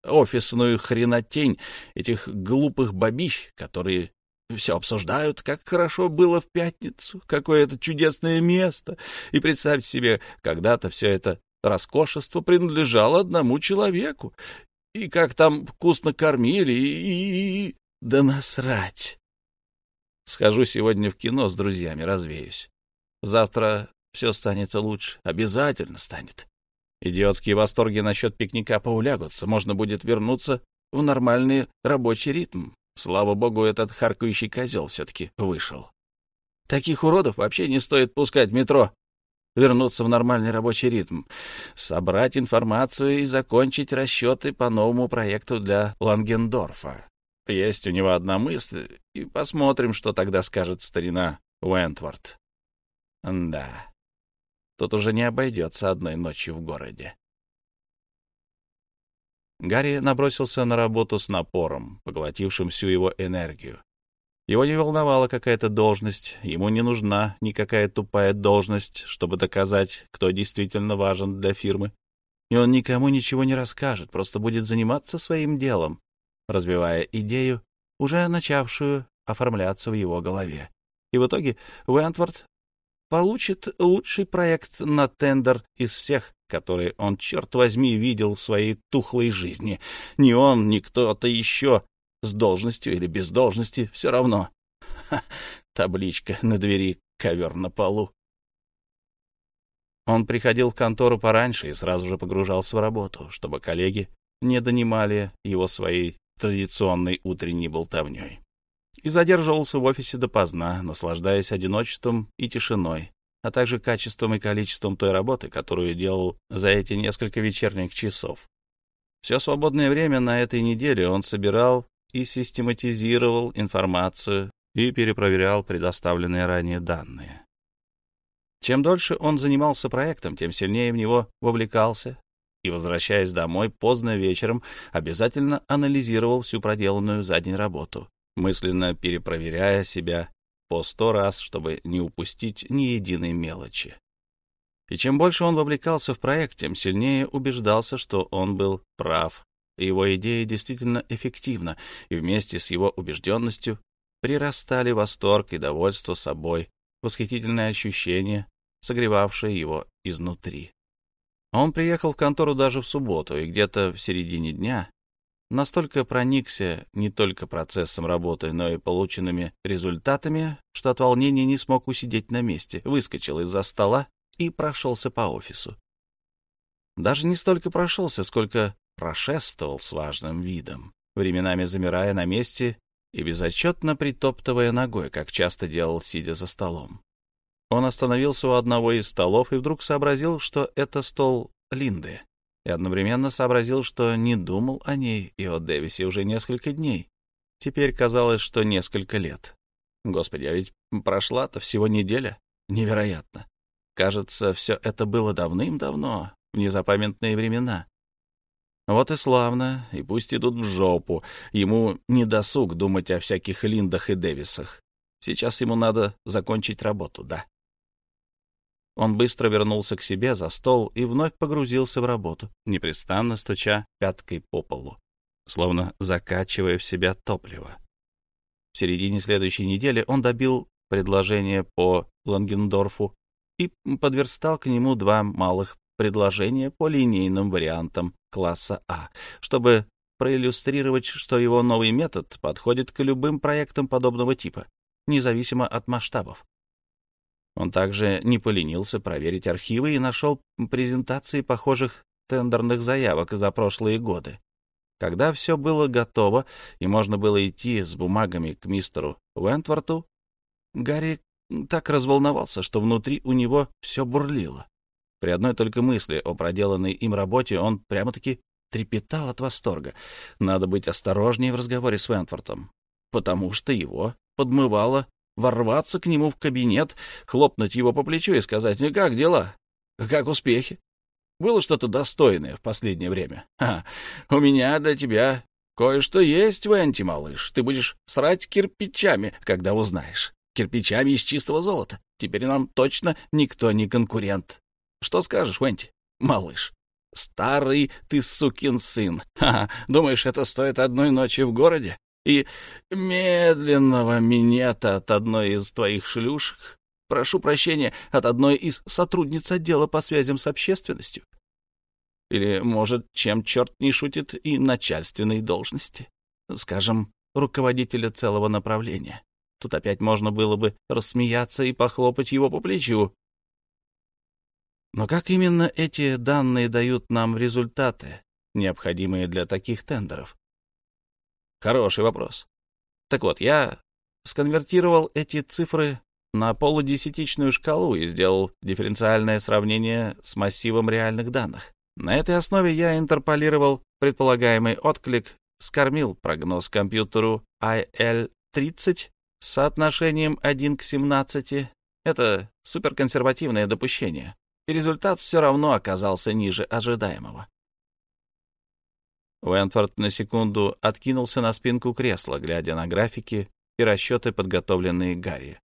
офисную хренотень этих глупых бабищ, которые все обсуждают, как хорошо было в пятницу, какое это чудесное место. И представьте себе, когда-то все это роскошество принадлежало одному человеку. И как там вкусно кормили, и... и... Да насрать! Схожу сегодня в кино с друзьями, развеюсь. Завтра все станет лучше, обязательно станет. Идиотские восторги насчет пикника поулягутся, можно будет вернуться в нормальный рабочий ритм. Слава богу, этот харкающий козел все-таки вышел. Таких уродов вообще не стоит пускать в метро. Вернуться в нормальный рабочий ритм, собрать информацию и закончить расчеты по новому проекту для Лангендорфа. Есть у него одна мысль, и посмотрим, что тогда скажет старина Уэнтворд. Да, тут уже не обойдется одной ночью в городе. Гарри набросился на работу с напором, поглотившим всю его энергию. Его не волновала какая-то должность, ему не нужна никакая тупая должность, чтобы доказать, кто действительно важен для фирмы. И он никому ничего не расскажет, просто будет заниматься своим делом, развивая идею, уже начавшую оформляться в его голове. И в итоге Уэнтворд получит лучший проект на тендер из всех, которые он, черт возьми, видел в своей тухлой жизни. Ни он, ни кто-то еще, с должностью или без должности, все равно. Ха, табличка на двери, ковер на полу. Он приходил в контору пораньше и сразу же погружался в работу, чтобы коллеги не донимали его своей традиционной утренней болтовней и задерживался в офисе допоздна, наслаждаясь одиночеством и тишиной, а также качеством и количеством той работы, которую делал за эти несколько вечерних часов. Все свободное время на этой неделе он собирал и систематизировал информацию и перепроверял предоставленные ранее данные. Чем дольше он занимался проектом, тем сильнее в него вовлекался, и, возвращаясь домой поздно вечером, обязательно анализировал всю проделанную за день работу, мысленно перепроверяя себя по сто раз, чтобы не упустить ни единой мелочи. И чем больше он вовлекался в проект, тем сильнее убеждался, что он был прав. Его идея действительно эффективна, и вместе с его убежденностью прирастали восторг и довольство собой, восхитительное ощущение, согревавшее его изнутри. Он приехал в контору даже в субботу, и где-то в середине дня настолько проникся не только процессом работы, но и полученными результатами, что от волнения не смог усидеть на месте, выскочил из-за стола и прошелся по офису. Даже не столько прошелся, сколько прошествовал с важным видом, временами замирая на месте и безотчетно притоптывая ногой, как часто делал, сидя за столом. Он остановился у одного из столов и вдруг сообразил, что это стол Линды, и одновременно сообразил, что не думал о ней и о Дэвисе уже несколько дней. Теперь казалось, что несколько лет. Господи, а ведь прошла-то всего неделя. Невероятно. Кажется, все это было давным-давно, в незапамятные времена. Вот и славно, и пусть идут в жопу. Ему не досуг думать о всяких Линдах и Дэвисах. Сейчас ему надо закончить работу, да. Он быстро вернулся к себе за стол и вновь погрузился в работу, непрестанно стуча пяткой по полу, словно закачивая в себя топливо. В середине следующей недели он добил предложение по Лангендорфу и подверстал к нему два малых предложения по линейным вариантам класса А, чтобы проиллюстрировать, что его новый метод подходит к любым проектам подобного типа, независимо от масштабов. Он также не поленился проверить архивы и нашел презентации похожих тендерных заявок за прошлые годы. Когда все было готово и можно было идти с бумагами к мистеру Уэнтворту, Гарри так разволновался, что внутри у него все бурлило. При одной только мысли о проделанной им работе он прямо-таки трепетал от восторга. Надо быть осторожнее в разговоре с Вентфортом, потому что его подмывало ворваться к нему в кабинет, хлопнуть его по плечу и сказать, «Ну как дела? Как успехи? Было что-то достойное в последнее время? Ха, у меня для тебя кое-что есть, Венти, малыш. Ты будешь срать кирпичами, когда узнаешь. Кирпичами из чистого золота. Теперь нам точно никто не конкурент. Что скажешь, Венти, малыш?» Старый ты сукин сын. Ха, думаешь, это стоит одной ночи в городе? И медленного минета от одной из твоих шлюшек, прошу прощения, от одной из сотрудниц отдела по связям с общественностью. Или, может, чем черт не шутит, и начальственной должности. Скажем, руководителя целого направления. Тут опять можно было бы рассмеяться и похлопать его по плечу. Но как именно эти данные дают нам результаты, необходимые для таких тендеров? Хороший вопрос. Так вот, я сконвертировал эти цифры на полудесятичную шкалу и сделал дифференциальное сравнение с массивом реальных данных. На этой основе я интерполировал предполагаемый отклик, скормил прогноз компьютеру IL-30 с соотношением 1 к 17. Это суперконсервативное допущение. И результат все равно оказался ниже ожидаемого. Уэнфорд на секунду откинулся на спинку кресла, глядя на графики и расчеты, подготовленные Гарри.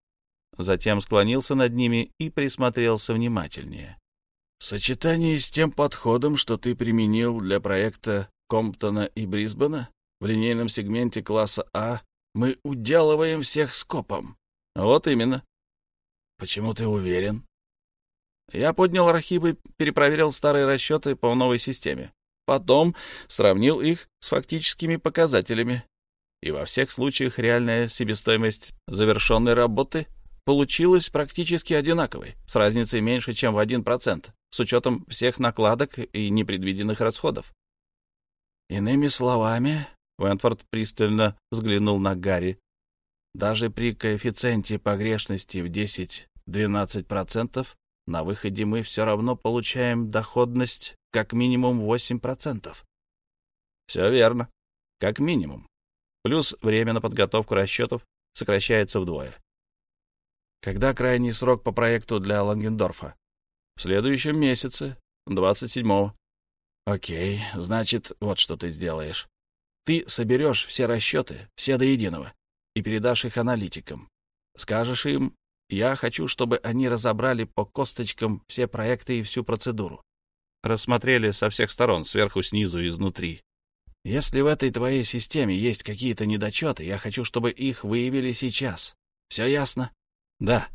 Затем склонился над ними и присмотрелся внимательнее. — В сочетании с тем подходом, что ты применил для проекта Комптона и Брисбена в линейном сегменте класса А, мы уделываем всех скопом. — Вот именно. — Почему ты уверен? Я поднял архивы, перепроверил старые расчеты по новой системе. Потом сравнил их с фактическими показателями. И во всех случаях реальная себестоимость завершенной работы получилась практически одинаковой, с разницей меньше, чем в 1%, с учетом всех накладок и непредвиденных расходов. Иными словами, Вентфорд пристально взглянул на Гарри. Даже при коэффициенте погрешности в 10-12% на выходе мы все равно получаем доходность как минимум 8%. Все верно. Как минимум. Плюс время на подготовку расчетов сокращается вдвое. Когда крайний срок по проекту для Лангендорфа? В следующем месяце, 27-го. Окей, значит, вот что ты сделаешь. Ты соберешь все расчеты, все до единого, и передашь их аналитикам. Скажешь им, я хочу, чтобы они разобрали по косточкам все проекты и всю процедуру. Рассмотрели со всех сторон, сверху, снизу, изнутри. Если в этой твоей системе есть какие-то недочеты, я хочу, чтобы их выявили сейчас. Все ясно? Да.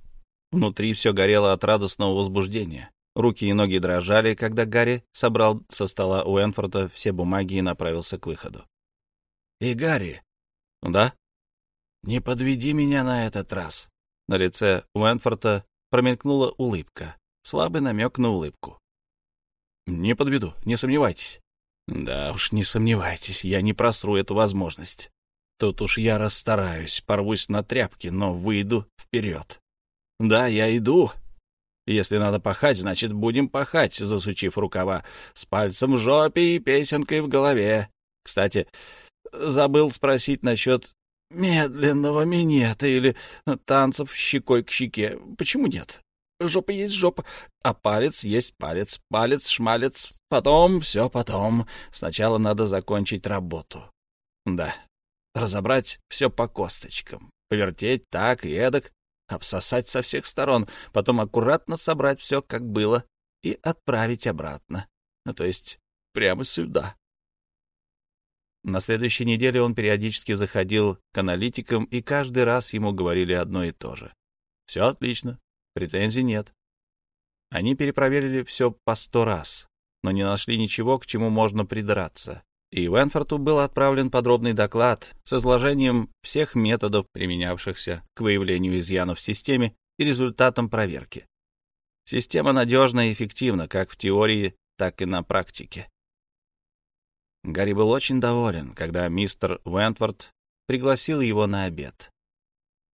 Внутри все горело от радостного возбуждения. Руки и ноги дрожали, когда Гарри собрал со стола у Энфорта все бумаги и направился к выходу. «И Гарри?» «Да?» «Не подведи меня на этот раз». На лице Уэнфорта промелькнула улыбка, слабый намек на улыбку. «Не подведу, не сомневайтесь». «Да уж, не сомневайтесь, я не просру эту возможность. Тут уж я расстараюсь, порвусь на тряпки, но выйду вперед. Да, я иду, если надо пахать, значит, будем пахать, засучив рукава, с пальцем в жопе и песенкой в голове. Кстати, забыл спросить насчет медленного минета или танцев щекой к щеке. Почему нет? Жопа есть жопа, а палец есть палец, палец, шмалец. Потом, все потом. Сначала надо закончить работу. Да, разобрать все по косточкам, повертеть так и эдак, обсосать со всех сторон, потом аккуратно собрать все, как было, и отправить обратно. Ну, то есть прямо сюда. На следующей неделе он периодически заходил к аналитикам, и каждый раз ему говорили одно и то же. Все отлично, претензий нет. Они перепроверили все по сто раз, но не нашли ничего, к чему можно придраться и Венфорту был отправлен подробный доклад с изложением всех методов, применявшихся к выявлению изъянов в системе и результатом проверки. Система надежна и эффективна как в теории, так и на практике. Гарри был очень доволен, когда мистер Вентворд пригласил его на обед.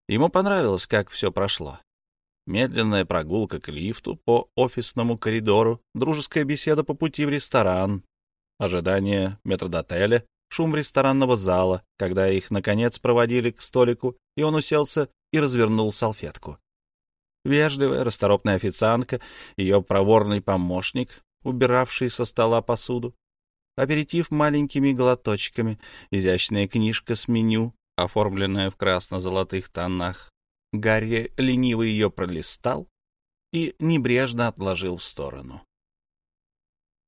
Ему понравилось, как все прошло. Медленная прогулка к лифту по офисному коридору, дружеская беседа по пути в ресторан, ожидание метрдотеля, шум ресторанного зала, когда их, наконец, проводили к столику, и он уселся и развернул салфетку. Вежливая, расторопная официантка, ее проворный помощник, убиравший со стола посуду, аперитив маленькими глоточками, изящная книжка с меню, оформленная в красно-золотых тонах. Гарри лениво ее пролистал и небрежно отложил в сторону.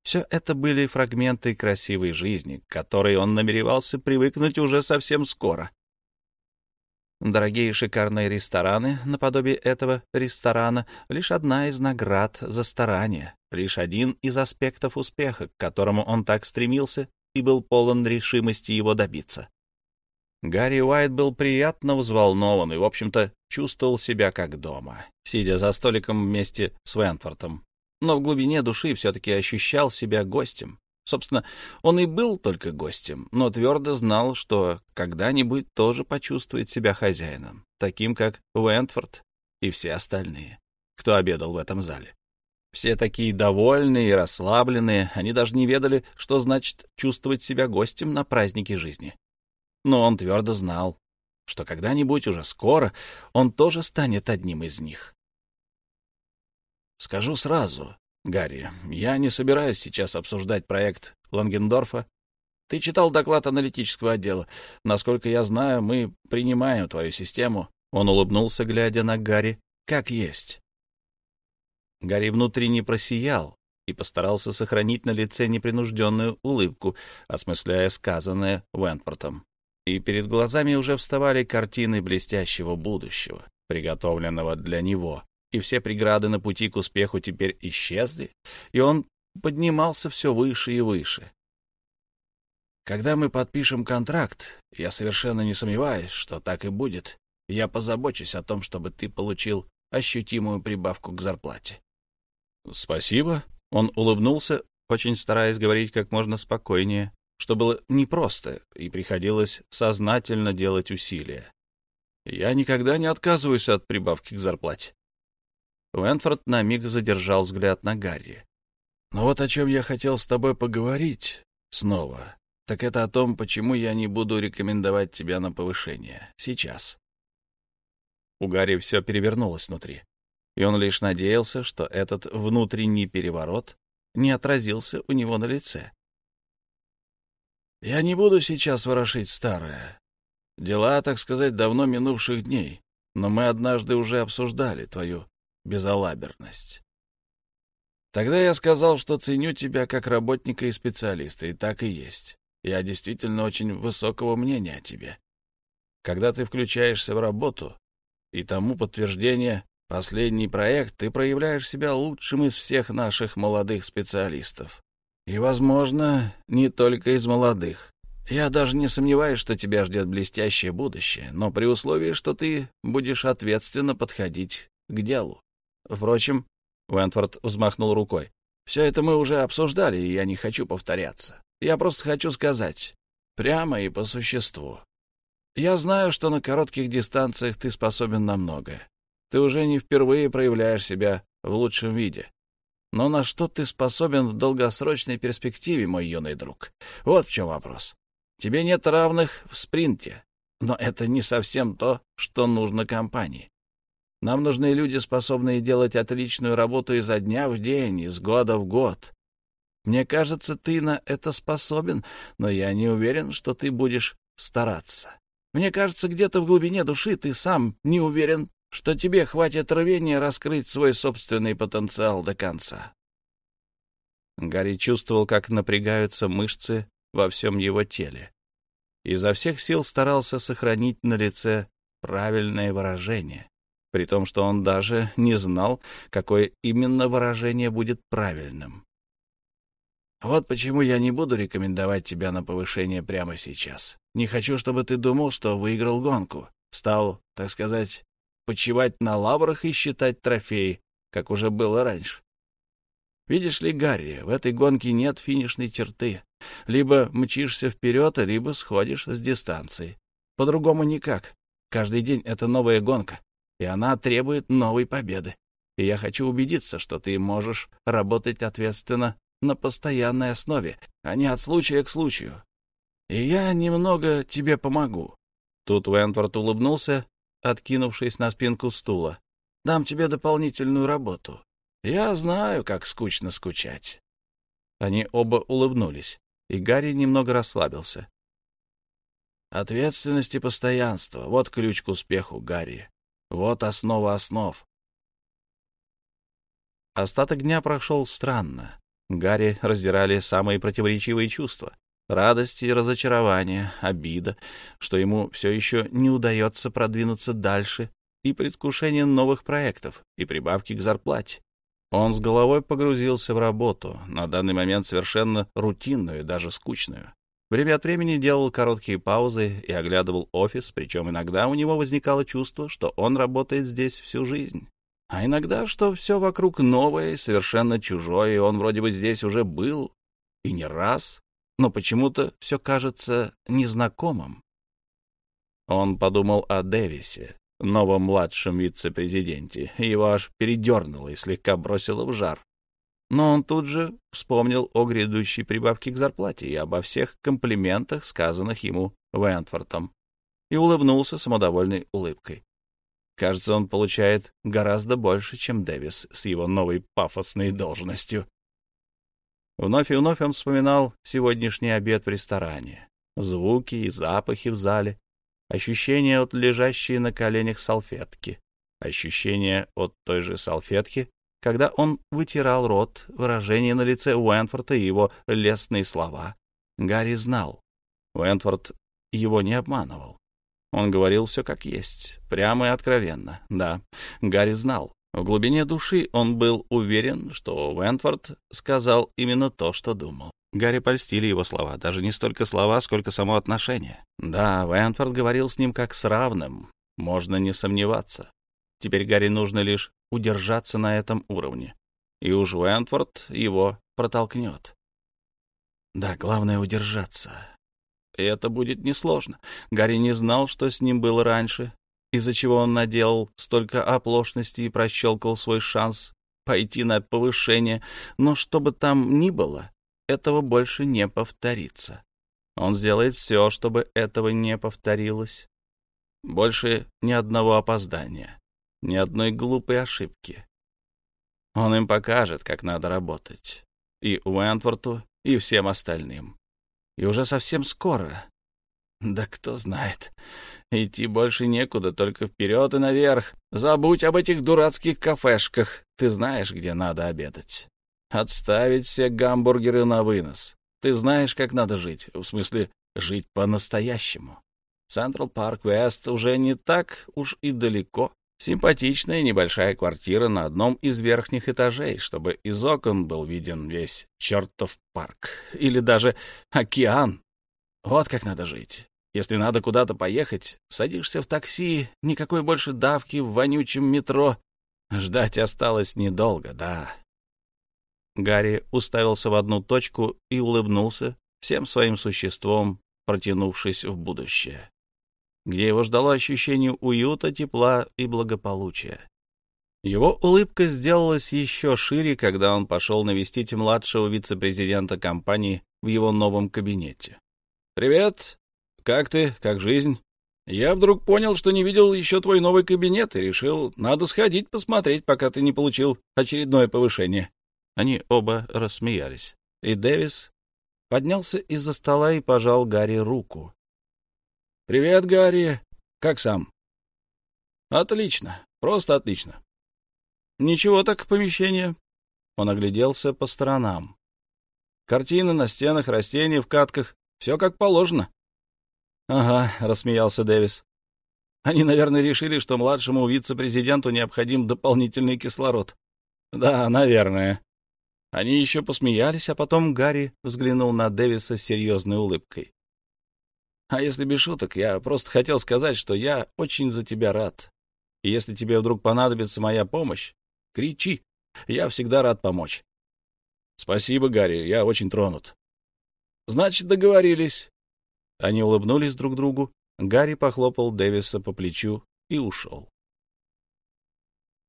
Все это были фрагменты красивой жизни, к которой он намеревался привыкнуть уже совсем скоро. Дорогие шикарные рестораны, наподобие этого ресторана, лишь одна из наград за старание, лишь один из аспектов успеха, к которому он так стремился и был полон решимости его добиться. Гарри Уайт был приятно взволнован и, в общем-то, чувствовал себя как дома, сидя за столиком вместе с Вентфортом, но в глубине души все-таки ощущал себя гостем. Собственно, он и был только гостем, но твердо знал, что когда-нибудь тоже почувствует себя хозяином, таким как Уэнтфорд и все остальные, кто обедал в этом зале. Все такие довольные и расслабленные, они даже не ведали, что значит чувствовать себя гостем на празднике жизни. Но он твердо знал, что когда-нибудь уже скоро он тоже станет одним из них. Скажу сразу, Гарри, я не собираюсь сейчас обсуждать проект Лангендорфа. Ты читал доклад аналитического отдела. Насколько я знаю, мы принимаем твою систему. Он улыбнулся, глядя на Гарри, как есть. Гарри внутренне просиял и постарался сохранить на лице непринужденную улыбку, осмысляя сказанное Вентпортом. И перед глазами уже вставали картины блестящего будущего, приготовленного для него и все преграды на пути к успеху теперь исчезли, и он поднимался все выше и выше. Когда мы подпишем контракт, я совершенно не сомневаюсь, что так и будет, я позабочусь о том, чтобы ты получил ощутимую прибавку к зарплате. — Спасибо. Он улыбнулся, очень стараясь говорить как можно спокойнее, что было непросто, и приходилось сознательно делать усилия. Я никогда не отказываюсь от прибавки к зарплате. Уэнфорд на миг задержал взгляд на Гарри. «Но вот о чем я хотел с тобой поговорить снова, так это о том, почему я не буду рекомендовать тебя на повышение. Сейчас». У Гарри все перевернулось внутри, и он лишь надеялся, что этот внутренний переворот не отразился у него на лице, Я не буду сейчас ворошить старое. Дела, так сказать, давно минувших дней, но мы однажды уже обсуждали твою безалаберность. Тогда я сказал, что ценю тебя как работника и специалиста, и так и есть. Я действительно очень высокого мнения о тебе. Когда ты включаешься в работу, и тому подтверждение последний проект, ты проявляешь себя лучшим из всех наших молодых специалистов. И, возможно, не только из молодых. Я даже не сомневаюсь, что тебя ждет блестящее будущее, но при условии, что ты будешь ответственно подходить к делу. Впрочем, Вентфорд взмахнул рукой. Все это мы уже обсуждали, и я не хочу повторяться. Я просто хочу сказать, прямо и по существу. Я знаю, что на коротких дистанциях ты способен на многое. Ты уже не впервые проявляешь себя в лучшем виде. Но на что ты способен в долгосрочной перспективе, мой юный друг? Вот в чем вопрос. Тебе нет равных в спринте, но это не совсем то, что нужно компании. Нам нужны люди, способные делать отличную работу изо дня в день, из года в год. Мне кажется, ты на это способен, но я не уверен, что ты будешь стараться. Мне кажется, где-то в глубине души ты сам не уверен, что тебе хватит рвения раскрыть свой собственный потенциал до конца. Гарри чувствовал, как напрягаются мышцы во всем его теле. Изо всех сил старался сохранить на лице правильное выражение, при том, что он даже не знал, какое именно выражение будет правильным. Вот почему я не буду рекомендовать тебя на повышение прямо сейчас. Не хочу, чтобы ты думал, что выиграл гонку, стал, так сказать, почивать на лаврах и считать трофеи, как уже было раньше. Видишь ли, Гарри, в этой гонке нет финишной черты. Либо мчишься вперед, либо сходишь с дистанции. По-другому никак. Каждый день это новая гонка, и она требует новой победы. И я хочу убедиться, что ты можешь работать ответственно на постоянной основе, а не от случая к случаю. И я немного тебе помогу. Тут Уэнтворд улыбнулся, откинувшись на спинку стула. Дам тебе дополнительную работу. Я знаю, как скучно скучать. Они оба улыбнулись, и Гарри немного расслабился. Ответственность и постоянство — вот ключ к успеху, Гарри. Вот основа основ. Остаток дня прошел странно. Гарри раздирали самые противоречивые чувства. Радость и разочарование, обида, что ему все еще не удается продвинуться дальше, и предвкушение новых проектов, и прибавки к зарплате. Он с головой погрузился в работу, на данный момент совершенно рутинную даже скучную. Время от времени делал короткие паузы и оглядывал офис, причем иногда у него возникало чувство, что он работает здесь всю жизнь. А иногда, что все вокруг новое совершенно чужое, и он вроде бы здесь уже был, и не раз, но почему-то все кажется незнакомым. Он подумал о Дэвисе, новом младшем вице-президенте, его аж передернуло и слегка бросило в жар. Но он тут же вспомнил о грядущей прибавке к зарплате и обо всех комплиментах, сказанных ему Вентфортом, и улыбнулся самодовольной улыбкой. Кажется, он получает гораздо больше, чем Дэвис с его новой пафосной должностью. Вновь и вновь он вспоминал сегодняшний обед в ресторане, звуки и запахи в зале, ощущение от лежащей на коленях салфетки, ощущение от той же салфетки, когда он вытирал рот, выражение на лице Уэнфорта и его лестные слова. Гарри знал. Уэнфорд его не обманывал. Он говорил все как есть, прямо и откровенно. Да, Гарри знал. В глубине души он был уверен, что Уэнфорд сказал именно то, что думал. Гарри польстили его слова, даже не столько слова, сколько само отношение. Да, Вентфорд говорил с ним как с равным, можно не сомневаться. Теперь Гарри нужно лишь удержаться на этом уровне. И уж Вентфорд его протолкнет. Да, главное — удержаться. И это будет несложно. Гарри не знал, что с ним было раньше, из-за чего он наделал столько оплошностей и прощелкал свой шанс пойти на повышение. Но что бы там ни было, этого больше не повторится. Он сделает все, чтобы этого не повторилось. Больше ни одного опоздания, ни одной глупой ошибки. Он им покажет, как надо работать. И Уэнтворту, и всем остальным. И уже совсем скоро. Да кто знает. Идти больше некуда, только вперед и наверх. Забудь об этих дурацких кафешках. Ты знаешь, где надо обедать. Отставить все гамбургеры на вынос. Ты знаешь, как надо жить. В смысле, жить по-настоящему. Централ Парк Вест уже не так уж и далеко. Симпатичная небольшая квартира на одном из верхних этажей, чтобы из окон был виден весь чертов парк. Или даже океан. Вот как надо жить. Если надо куда-то поехать, садишься в такси, никакой больше давки в вонючем метро. Ждать осталось недолго, да. Гарри уставился в одну точку и улыбнулся, всем своим существом протянувшись в будущее где его ждало ощущение уюта, тепла и благополучия. Его улыбка сделалась еще шире, когда он пошел навестить младшего вице-президента компании в его новом кабинете. «Привет! Как ты? Как жизнь? Я вдруг понял, что не видел еще твой новый кабинет и решил, надо сходить посмотреть, пока ты не получил очередное повышение». Они оба рассмеялись, и Дэвис поднялся из-за стола и пожал Гарри руку. «Привет, Гарри. Как сам?» «Отлично. Просто отлично». «Ничего так помещение». Он огляделся по сторонам. «Картины на стенах, растения в катках. Все как положено». «Ага», — рассмеялся Дэвис. «Они, наверное, решили, что младшему вице-президенту необходим дополнительный кислород». «Да, наверное». Они еще посмеялись, а потом Гарри взглянул на Дэвиса с серьезной улыбкой. А если без шуток, я просто хотел сказать, что я очень за тебя рад. И если тебе вдруг понадобится моя помощь, кричи. Я всегда рад помочь. Спасибо, Гарри, я очень тронут. Значит, договорились. Они улыбнулись друг другу. Гарри похлопал Дэвиса по плечу и ушел.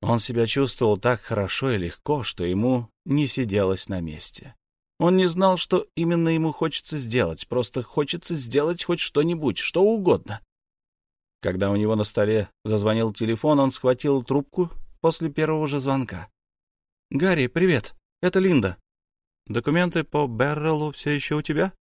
Он себя чувствовал так хорошо и легко, что ему не сиделось на месте. Он не знал, что именно ему хочется сделать, просто хочется сделать хоть что-нибудь, что угодно. Когда у него на столе зазвонил телефон, он схватил трубку после первого же звонка. «Гарри, привет, это Линда. Документы по Беррелу все еще у тебя?»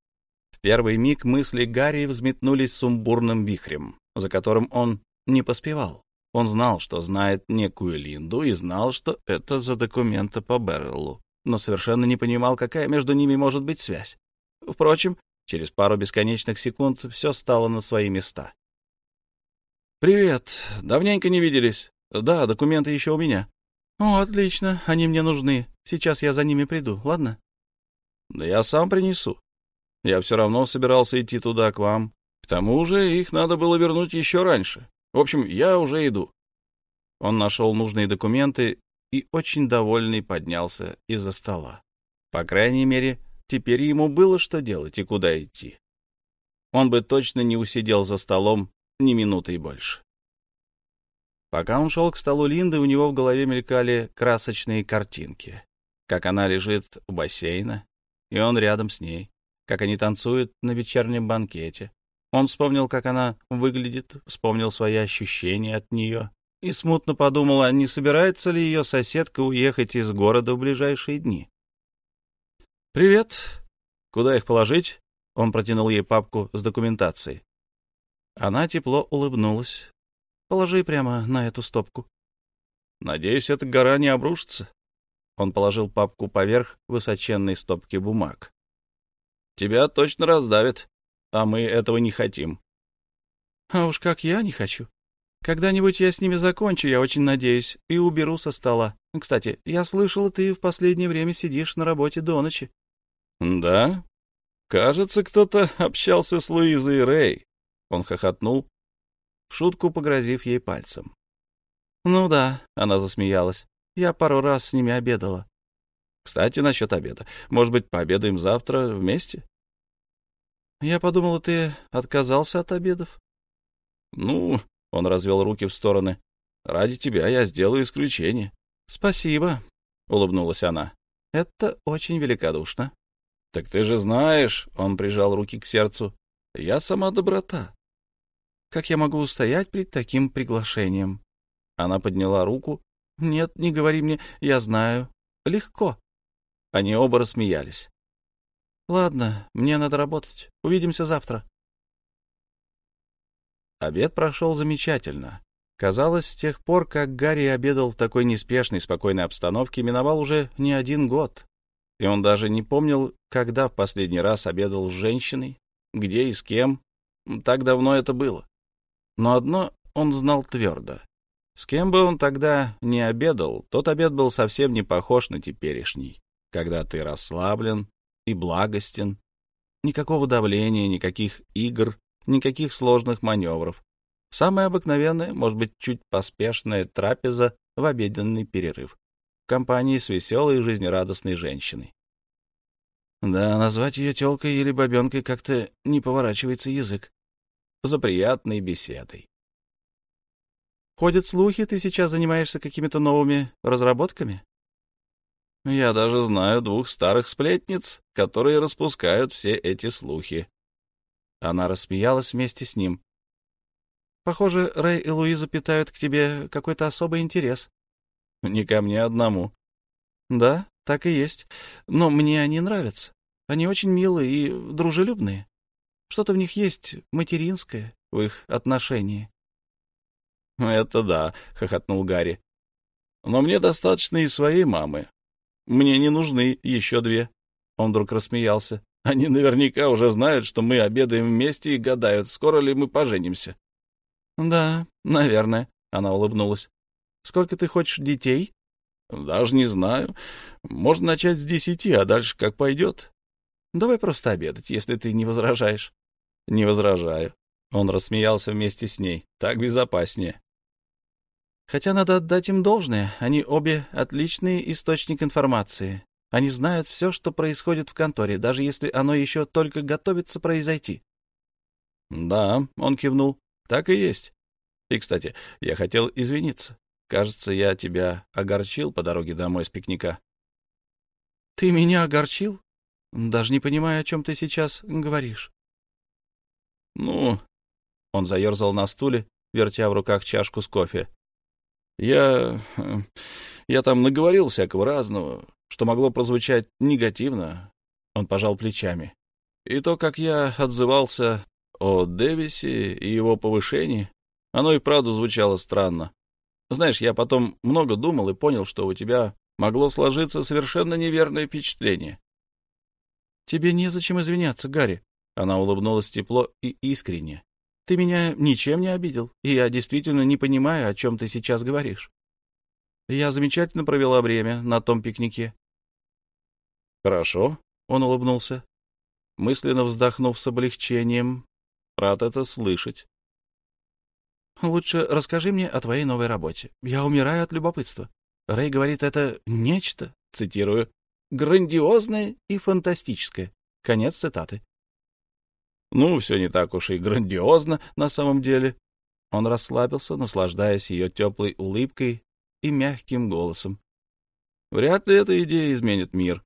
В первый миг мысли Гарри взметнулись сумбурным вихрем, за которым он не поспевал. Он знал, что знает некую Линду, и знал, что это за документы по Беррелу но совершенно не понимал, какая между ними может быть связь. Впрочем, через пару бесконечных секунд все стало на свои места. «Привет. Давненько не виделись. Да, документы еще у меня». «О, отлично. Они мне нужны. Сейчас я за ними приду, ладно?» «Да я сам принесу. Я все равно собирался идти туда, к вам. К тому же их надо было вернуть еще раньше. В общем, я уже иду». Он нашел нужные документы и, очень довольный, поднялся из-за стола. По крайней мере, теперь ему было что делать и куда идти. Он бы точно не усидел за столом ни минуты и больше. Пока он шел к столу Линды, у него в голове мелькали красочные картинки. Как она лежит у бассейна, и он рядом с ней. Как они танцуют на вечернем банкете. Он вспомнил, как она выглядит, вспомнил свои ощущения от нее и смутно подумала, не собирается ли ее соседка уехать из города в ближайшие дни. «Привет. Куда их положить?» Он протянул ей папку с документацией. Она тепло улыбнулась. «Положи прямо на эту стопку». «Надеюсь, эта гора не обрушится». Он положил папку поверх высоченной стопки бумаг. «Тебя точно раздавит, а мы этого не хотим». «А уж как я не хочу», когда-нибудь я с ними закончу, я очень надеюсь, и уберу со стола. Кстати, я слышал, ты в последнее время сидишь на работе до ночи. — Да? Кажется, кто-то общался с Луизой Рэй. Он хохотнул, в шутку погрозив ей пальцем. — Ну да, — она засмеялась. Я пару раз с ними обедала. Кстати, насчет обеда. Может быть, пообедаем завтра вместе? Я подумала, ты отказался от обедов. Ну, он развел руки в стороны. «Ради тебя я сделаю исключение». «Спасибо», — улыбнулась она. «Это очень великодушно». «Так ты же знаешь», — он прижал руки к сердцу, — «я сама доброта». «Как я могу устоять перед таким приглашением?» Она подняла руку. «Нет, не говори мне, я знаю. Легко». Они оба рассмеялись. Ладно, мне надо работать. Увидимся завтра. Обед прошел замечательно. Казалось, с тех пор, как Гарри обедал в такой неспешной, спокойной обстановке, миновал уже не один год. И он даже не помнил, когда в последний раз обедал с женщиной, где и с кем. Так давно это было. Но одно он знал твердо. С кем бы он тогда не обедал, тот обед был совсем не похож на теперешний, когда ты расслаблен и благостен. Никакого давления, никаких игр, никаких сложных маневров. Самая обыкновенная, может быть, чуть поспешная трапеза в обеденный перерыв в компании с веселой и жизнерадостной женщиной. Да, назвать ее телкой или бабенкой как-то не поворачивается язык. За приятной беседой. Ходят слухи, ты сейчас занимаешься какими-то новыми разработками? Я даже знаю двух старых сплетниц, которые распускают все эти слухи. Она рассмеялась вместе с ним. Похоже, Рэй и Луиза питают к тебе какой-то особый интерес. Не ко мне одному. Да, так и есть. Но мне они нравятся. Они очень милые и дружелюбные. Что-то в них есть материнское в их отношении. — [laughs] Это да, — хохотнул Гарри. — Но мне достаточно и своей мамы. Мне не нужны еще две. Он вдруг рассмеялся. Они наверняка уже знают, что мы обедаем вместе и гадают, скоро ли мы поженимся. Да, наверное, она улыбнулась. Сколько ты хочешь детей? Даже не знаю. Можно начать с десяти, а дальше как пойдет. Давай просто обедать, если ты не возражаешь. Не возражаю. Он рассмеялся вместе с ней. Так безопаснее. Хотя надо отдать им должное, они обе отличный источник информации. Они знают все, что происходит в конторе, даже если оно еще только готовится произойти. — Да, — он кивнул, так и есть. И, кстати, я хотел извиниться. Кажется, я тебя огорчил по дороге домой с пикника. Ты меня огорчил? Даже не понимаю, о чем ты сейчас говоришь. Ну, он заерзал на стуле, вертя в руках чашку с кофе. Я... я там наговорил всякого разного, что могло прозвучать негативно. Он пожал плечами. И то, как я отзывался о Дэвисе и его повышении, оно и правда звучало странно. Знаешь, я потом много думал и понял, что у тебя могло сложиться совершенно неверное впечатление. «Тебе незачем извиняться, Гарри», — она улыбнулась тепло и искренне. «Ты меня ничем не обидел, и я действительно не понимаю, о чем ты сейчас говоришь. Я замечательно провела время на том пикнике». «Хорошо», — он улыбнулся, мысленно вздохнув с облегчением, Рад это слышать. Лучше расскажи мне о твоей новой работе. Я умираю от любопытства. Рэй говорит, это нечто, цитирую, грандиозное и фантастическое. Конец цитаты. Ну, все не так уж и грандиозно на самом деле. Он расслабился, наслаждаясь ее теплой улыбкой и мягким голосом. Вряд ли эта идея изменит мир.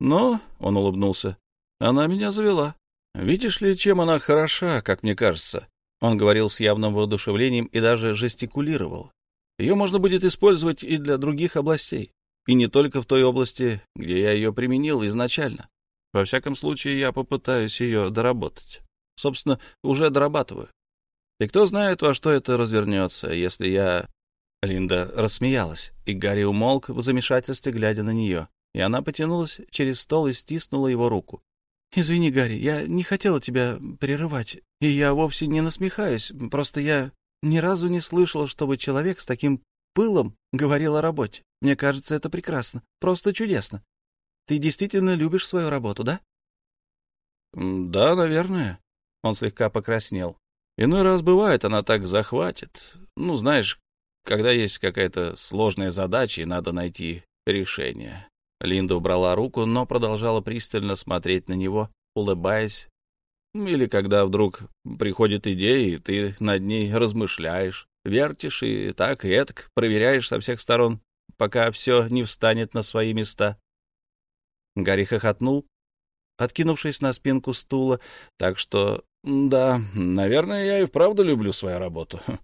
Но, — он улыбнулся, — она меня завела. Видишь ли, чем она хороша, как мне кажется? Он говорил с явным воодушевлением и даже жестикулировал. Ее можно будет использовать и для других областей, и не только в той области, где я ее применил изначально. Во всяком случае, я попытаюсь ее доработать. Собственно, уже дорабатываю. И кто знает, во что это развернется, если я... Линда рассмеялась, и Гарри умолк в замешательстве, глядя на нее, и она потянулась через стол и стиснула его руку. «Извини, Гарри, я не хотела тебя прерывать, и я вовсе не насмехаюсь, просто я ни разу не слышала, чтобы человек с таким пылом говорил о работе. Мне кажется, это прекрасно, просто чудесно. Ты действительно любишь свою работу, да?» «Да, наверное». Он слегка покраснел. «Иной раз бывает, она так захватит. Ну, знаешь, когда есть какая-то сложная задача, и надо найти решение. Линда убрала руку, но продолжала пристально смотреть на него, улыбаясь. Или когда вдруг приходит идея, и ты над ней размышляешь, вертишь и так, и этак, проверяешь со всех сторон, пока все не встанет на свои места. Гарри хохотнул, откинувшись на спинку стула, так что, да, наверное, я и вправду люблю свою работу. [laughs]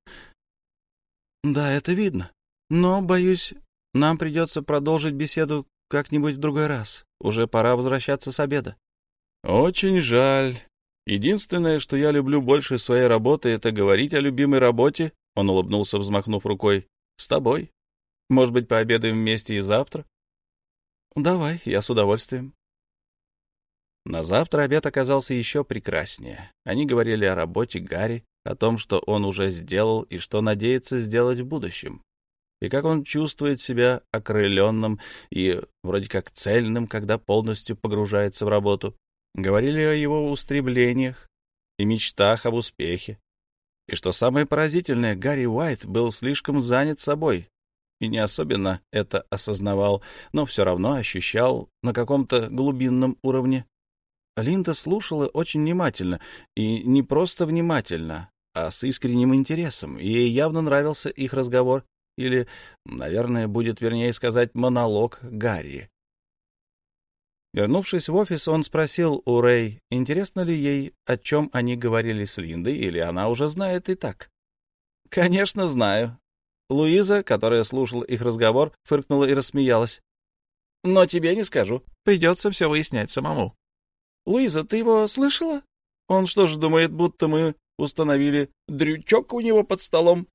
Да, это видно. Но, боюсь, нам придется продолжить беседу как-нибудь в другой раз. Уже пора возвращаться с обеда. Очень жаль. Единственное, что я люблю больше своей работы, это говорить о любимой работе. Он улыбнулся, взмахнув рукой. С тобой. Может быть, пообедаем вместе и завтра? Давай, я с удовольствием. На завтра обед оказался еще прекраснее. Они говорили о работе Гарри, о том, что он уже сделал и что надеется сделать в будущем, и как он чувствует себя окрыленным и вроде как цельным, когда полностью погружается в работу. Говорили о его устремлениях и мечтах об успехе. И что самое поразительное, Гарри Уайт был слишком занят собой и не особенно это осознавал, но все равно ощущал на каком-то глубинном уровне Линда слушала очень внимательно, и не просто внимательно, а с искренним интересом. Ей явно нравился их разговор, или, наверное, будет вернее сказать, монолог Гарри. Вернувшись в офис, он спросил у Рэй, интересно ли ей, о чем они говорили с Линдой, или она уже знает и так. «Конечно, знаю». Луиза, которая слушала их разговор, фыркнула и рассмеялась. «Но тебе не скажу. Придется все выяснять самому». Луиза, ты его слышала? Он что же думает, будто мы установили дрючок у него под столом?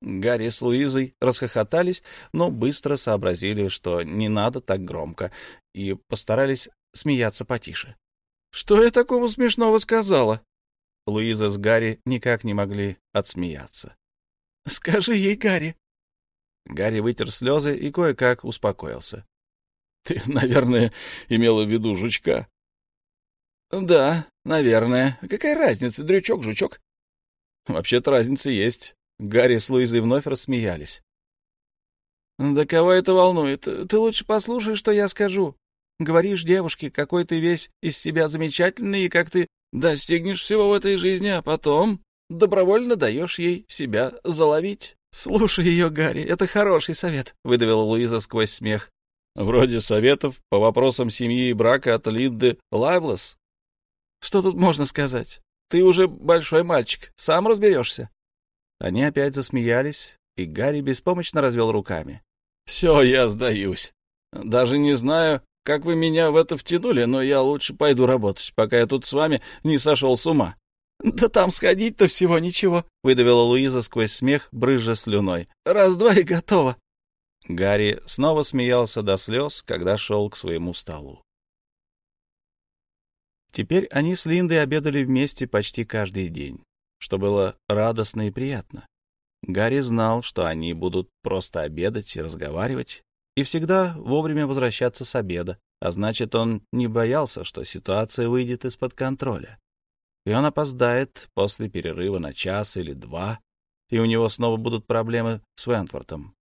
Гарри с Луизой расхохотались, но быстро сообразили, что не надо так громко, и постарались смеяться потише. — Что я такого смешного сказала? Луиза с Гарри никак не могли отсмеяться. — Скажи ей, Гарри. Гарри вытер слезы и кое-как успокоился. — Ты, наверное, имела в виду жучка. Да, наверное. Какая разница, дрючок, жучок? Вообще-то разница есть. Гарри с Луизой вновь рассмеялись. Да кого это волнует? Ты лучше послушай, что я скажу. Говоришь девушке, какой ты весь из себя замечательный и как ты достигнешь всего в этой жизни, а потом добровольно даешь ей себя заловить. Слушай ее, Гарри, это хороший совет, — выдавила Луиза сквозь смех. Вроде советов по вопросам семьи и брака от Линды Лайвлес. Что тут можно сказать? Ты уже большой мальчик, сам разберешься. Они опять засмеялись, и Гарри беспомощно развел руками. — Все, я сдаюсь. Даже не знаю, как вы меня в это втянули, но я лучше пойду работать, пока я тут с вами не сошел с ума. — [laughs] Да там сходить-то всего ничего, — выдавила Луиза сквозь смех, брызжа слюной. — Раз-два и готово. Гарри снова смеялся до слез, когда шел к своему столу. Теперь они с Линдой обедали вместе почти каждый день, что было радостно и приятно. Гарри знал, что они будут просто обедать и разговаривать, и всегда вовремя возвращаться с обеда, а значит, он не боялся, что ситуация выйдет из-под контроля. И он опоздает после перерыва на час или два, и у него снова будут проблемы с Вентвортом.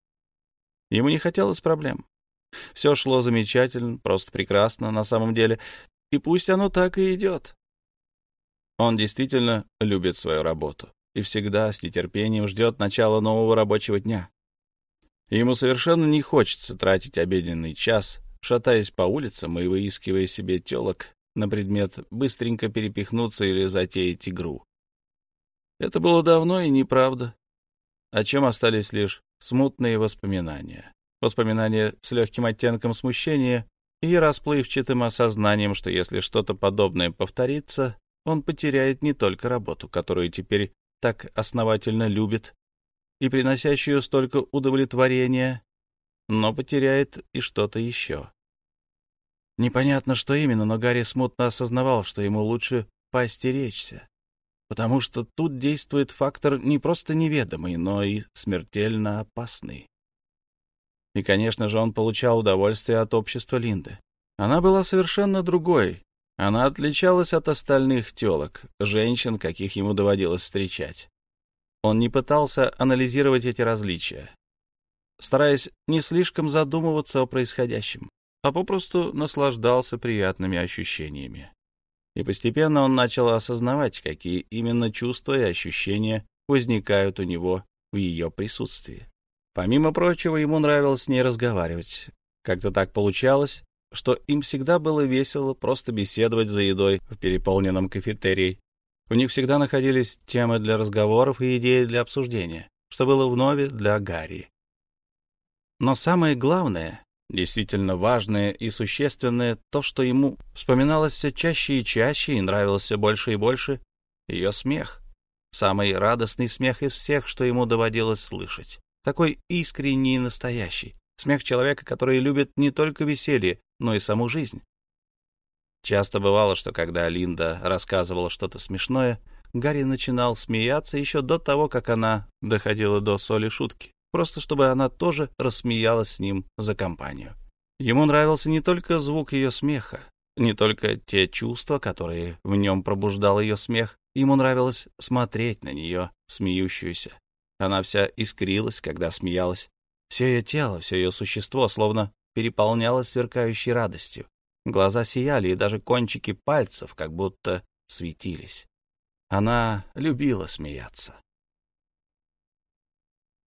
Ему не хотелось проблем. Все шло замечательно, просто прекрасно на самом деле, и пусть оно так и идет. Он действительно любит свою работу и всегда с нетерпением ждет начала нового рабочего дня. Ему совершенно не хочется тратить обеденный час, шатаясь по улицам и выискивая себе телок на предмет быстренько перепихнуться или затеять игру. Это было давно и неправда, о чем остались лишь смутные воспоминания. Воспоминания с легким оттенком смущения и расплывчатым осознанием, что если что-то подобное повторится, он потеряет не только работу, которую теперь так основательно любит, и приносящую столько удовлетворения, но потеряет и что-то еще. Непонятно, что именно, но Гарри смутно осознавал, что ему лучше поостеречься, потому что тут действует фактор не просто неведомый, но и смертельно опасный. И, конечно же, он получал удовольствие от общества Линды. Она была совершенно другой. Она отличалась от остальных телок, женщин, каких ему доводилось встречать. Он не пытался анализировать эти различия, стараясь не слишком задумываться о происходящем, а попросту наслаждался приятными ощущениями. И постепенно он начал осознавать, какие именно чувства и ощущения возникают у него в ее присутствии. Помимо прочего, ему нравилось с ней разговаривать. Как-то так получалось, что им всегда было весело просто беседовать за едой в переполненном кафетерии. У них всегда находились темы для разговоров и идеи для обсуждения, что было вновь для Гарри. Но самое главное, Действительно важное и существенное то, что ему вспоминалось все чаще и чаще и нравилось все больше и больше — ее смех. Самый радостный смех из всех, что ему доводилось слышать. Такой искренний и настоящий. Смех человека, который любит не только веселье, но и саму жизнь. Часто бывало, что когда Линда рассказывала что-то смешное, Гарри начинал смеяться еще до того, как она доходила до соли шутки, просто чтобы она тоже рассмеялась с ним за компанию. Ему нравился не только звук ее смеха, не только те чувства, которые в нем пробуждал ее смех, ему нравилось смотреть на нее, смеющуюся. Она вся искрилась, когда смеялась. Все ее тело, все ее существо словно переполнялось сверкающей радостью. Глаза сияли, и даже кончики пальцев как будто светились. Она любила смеяться.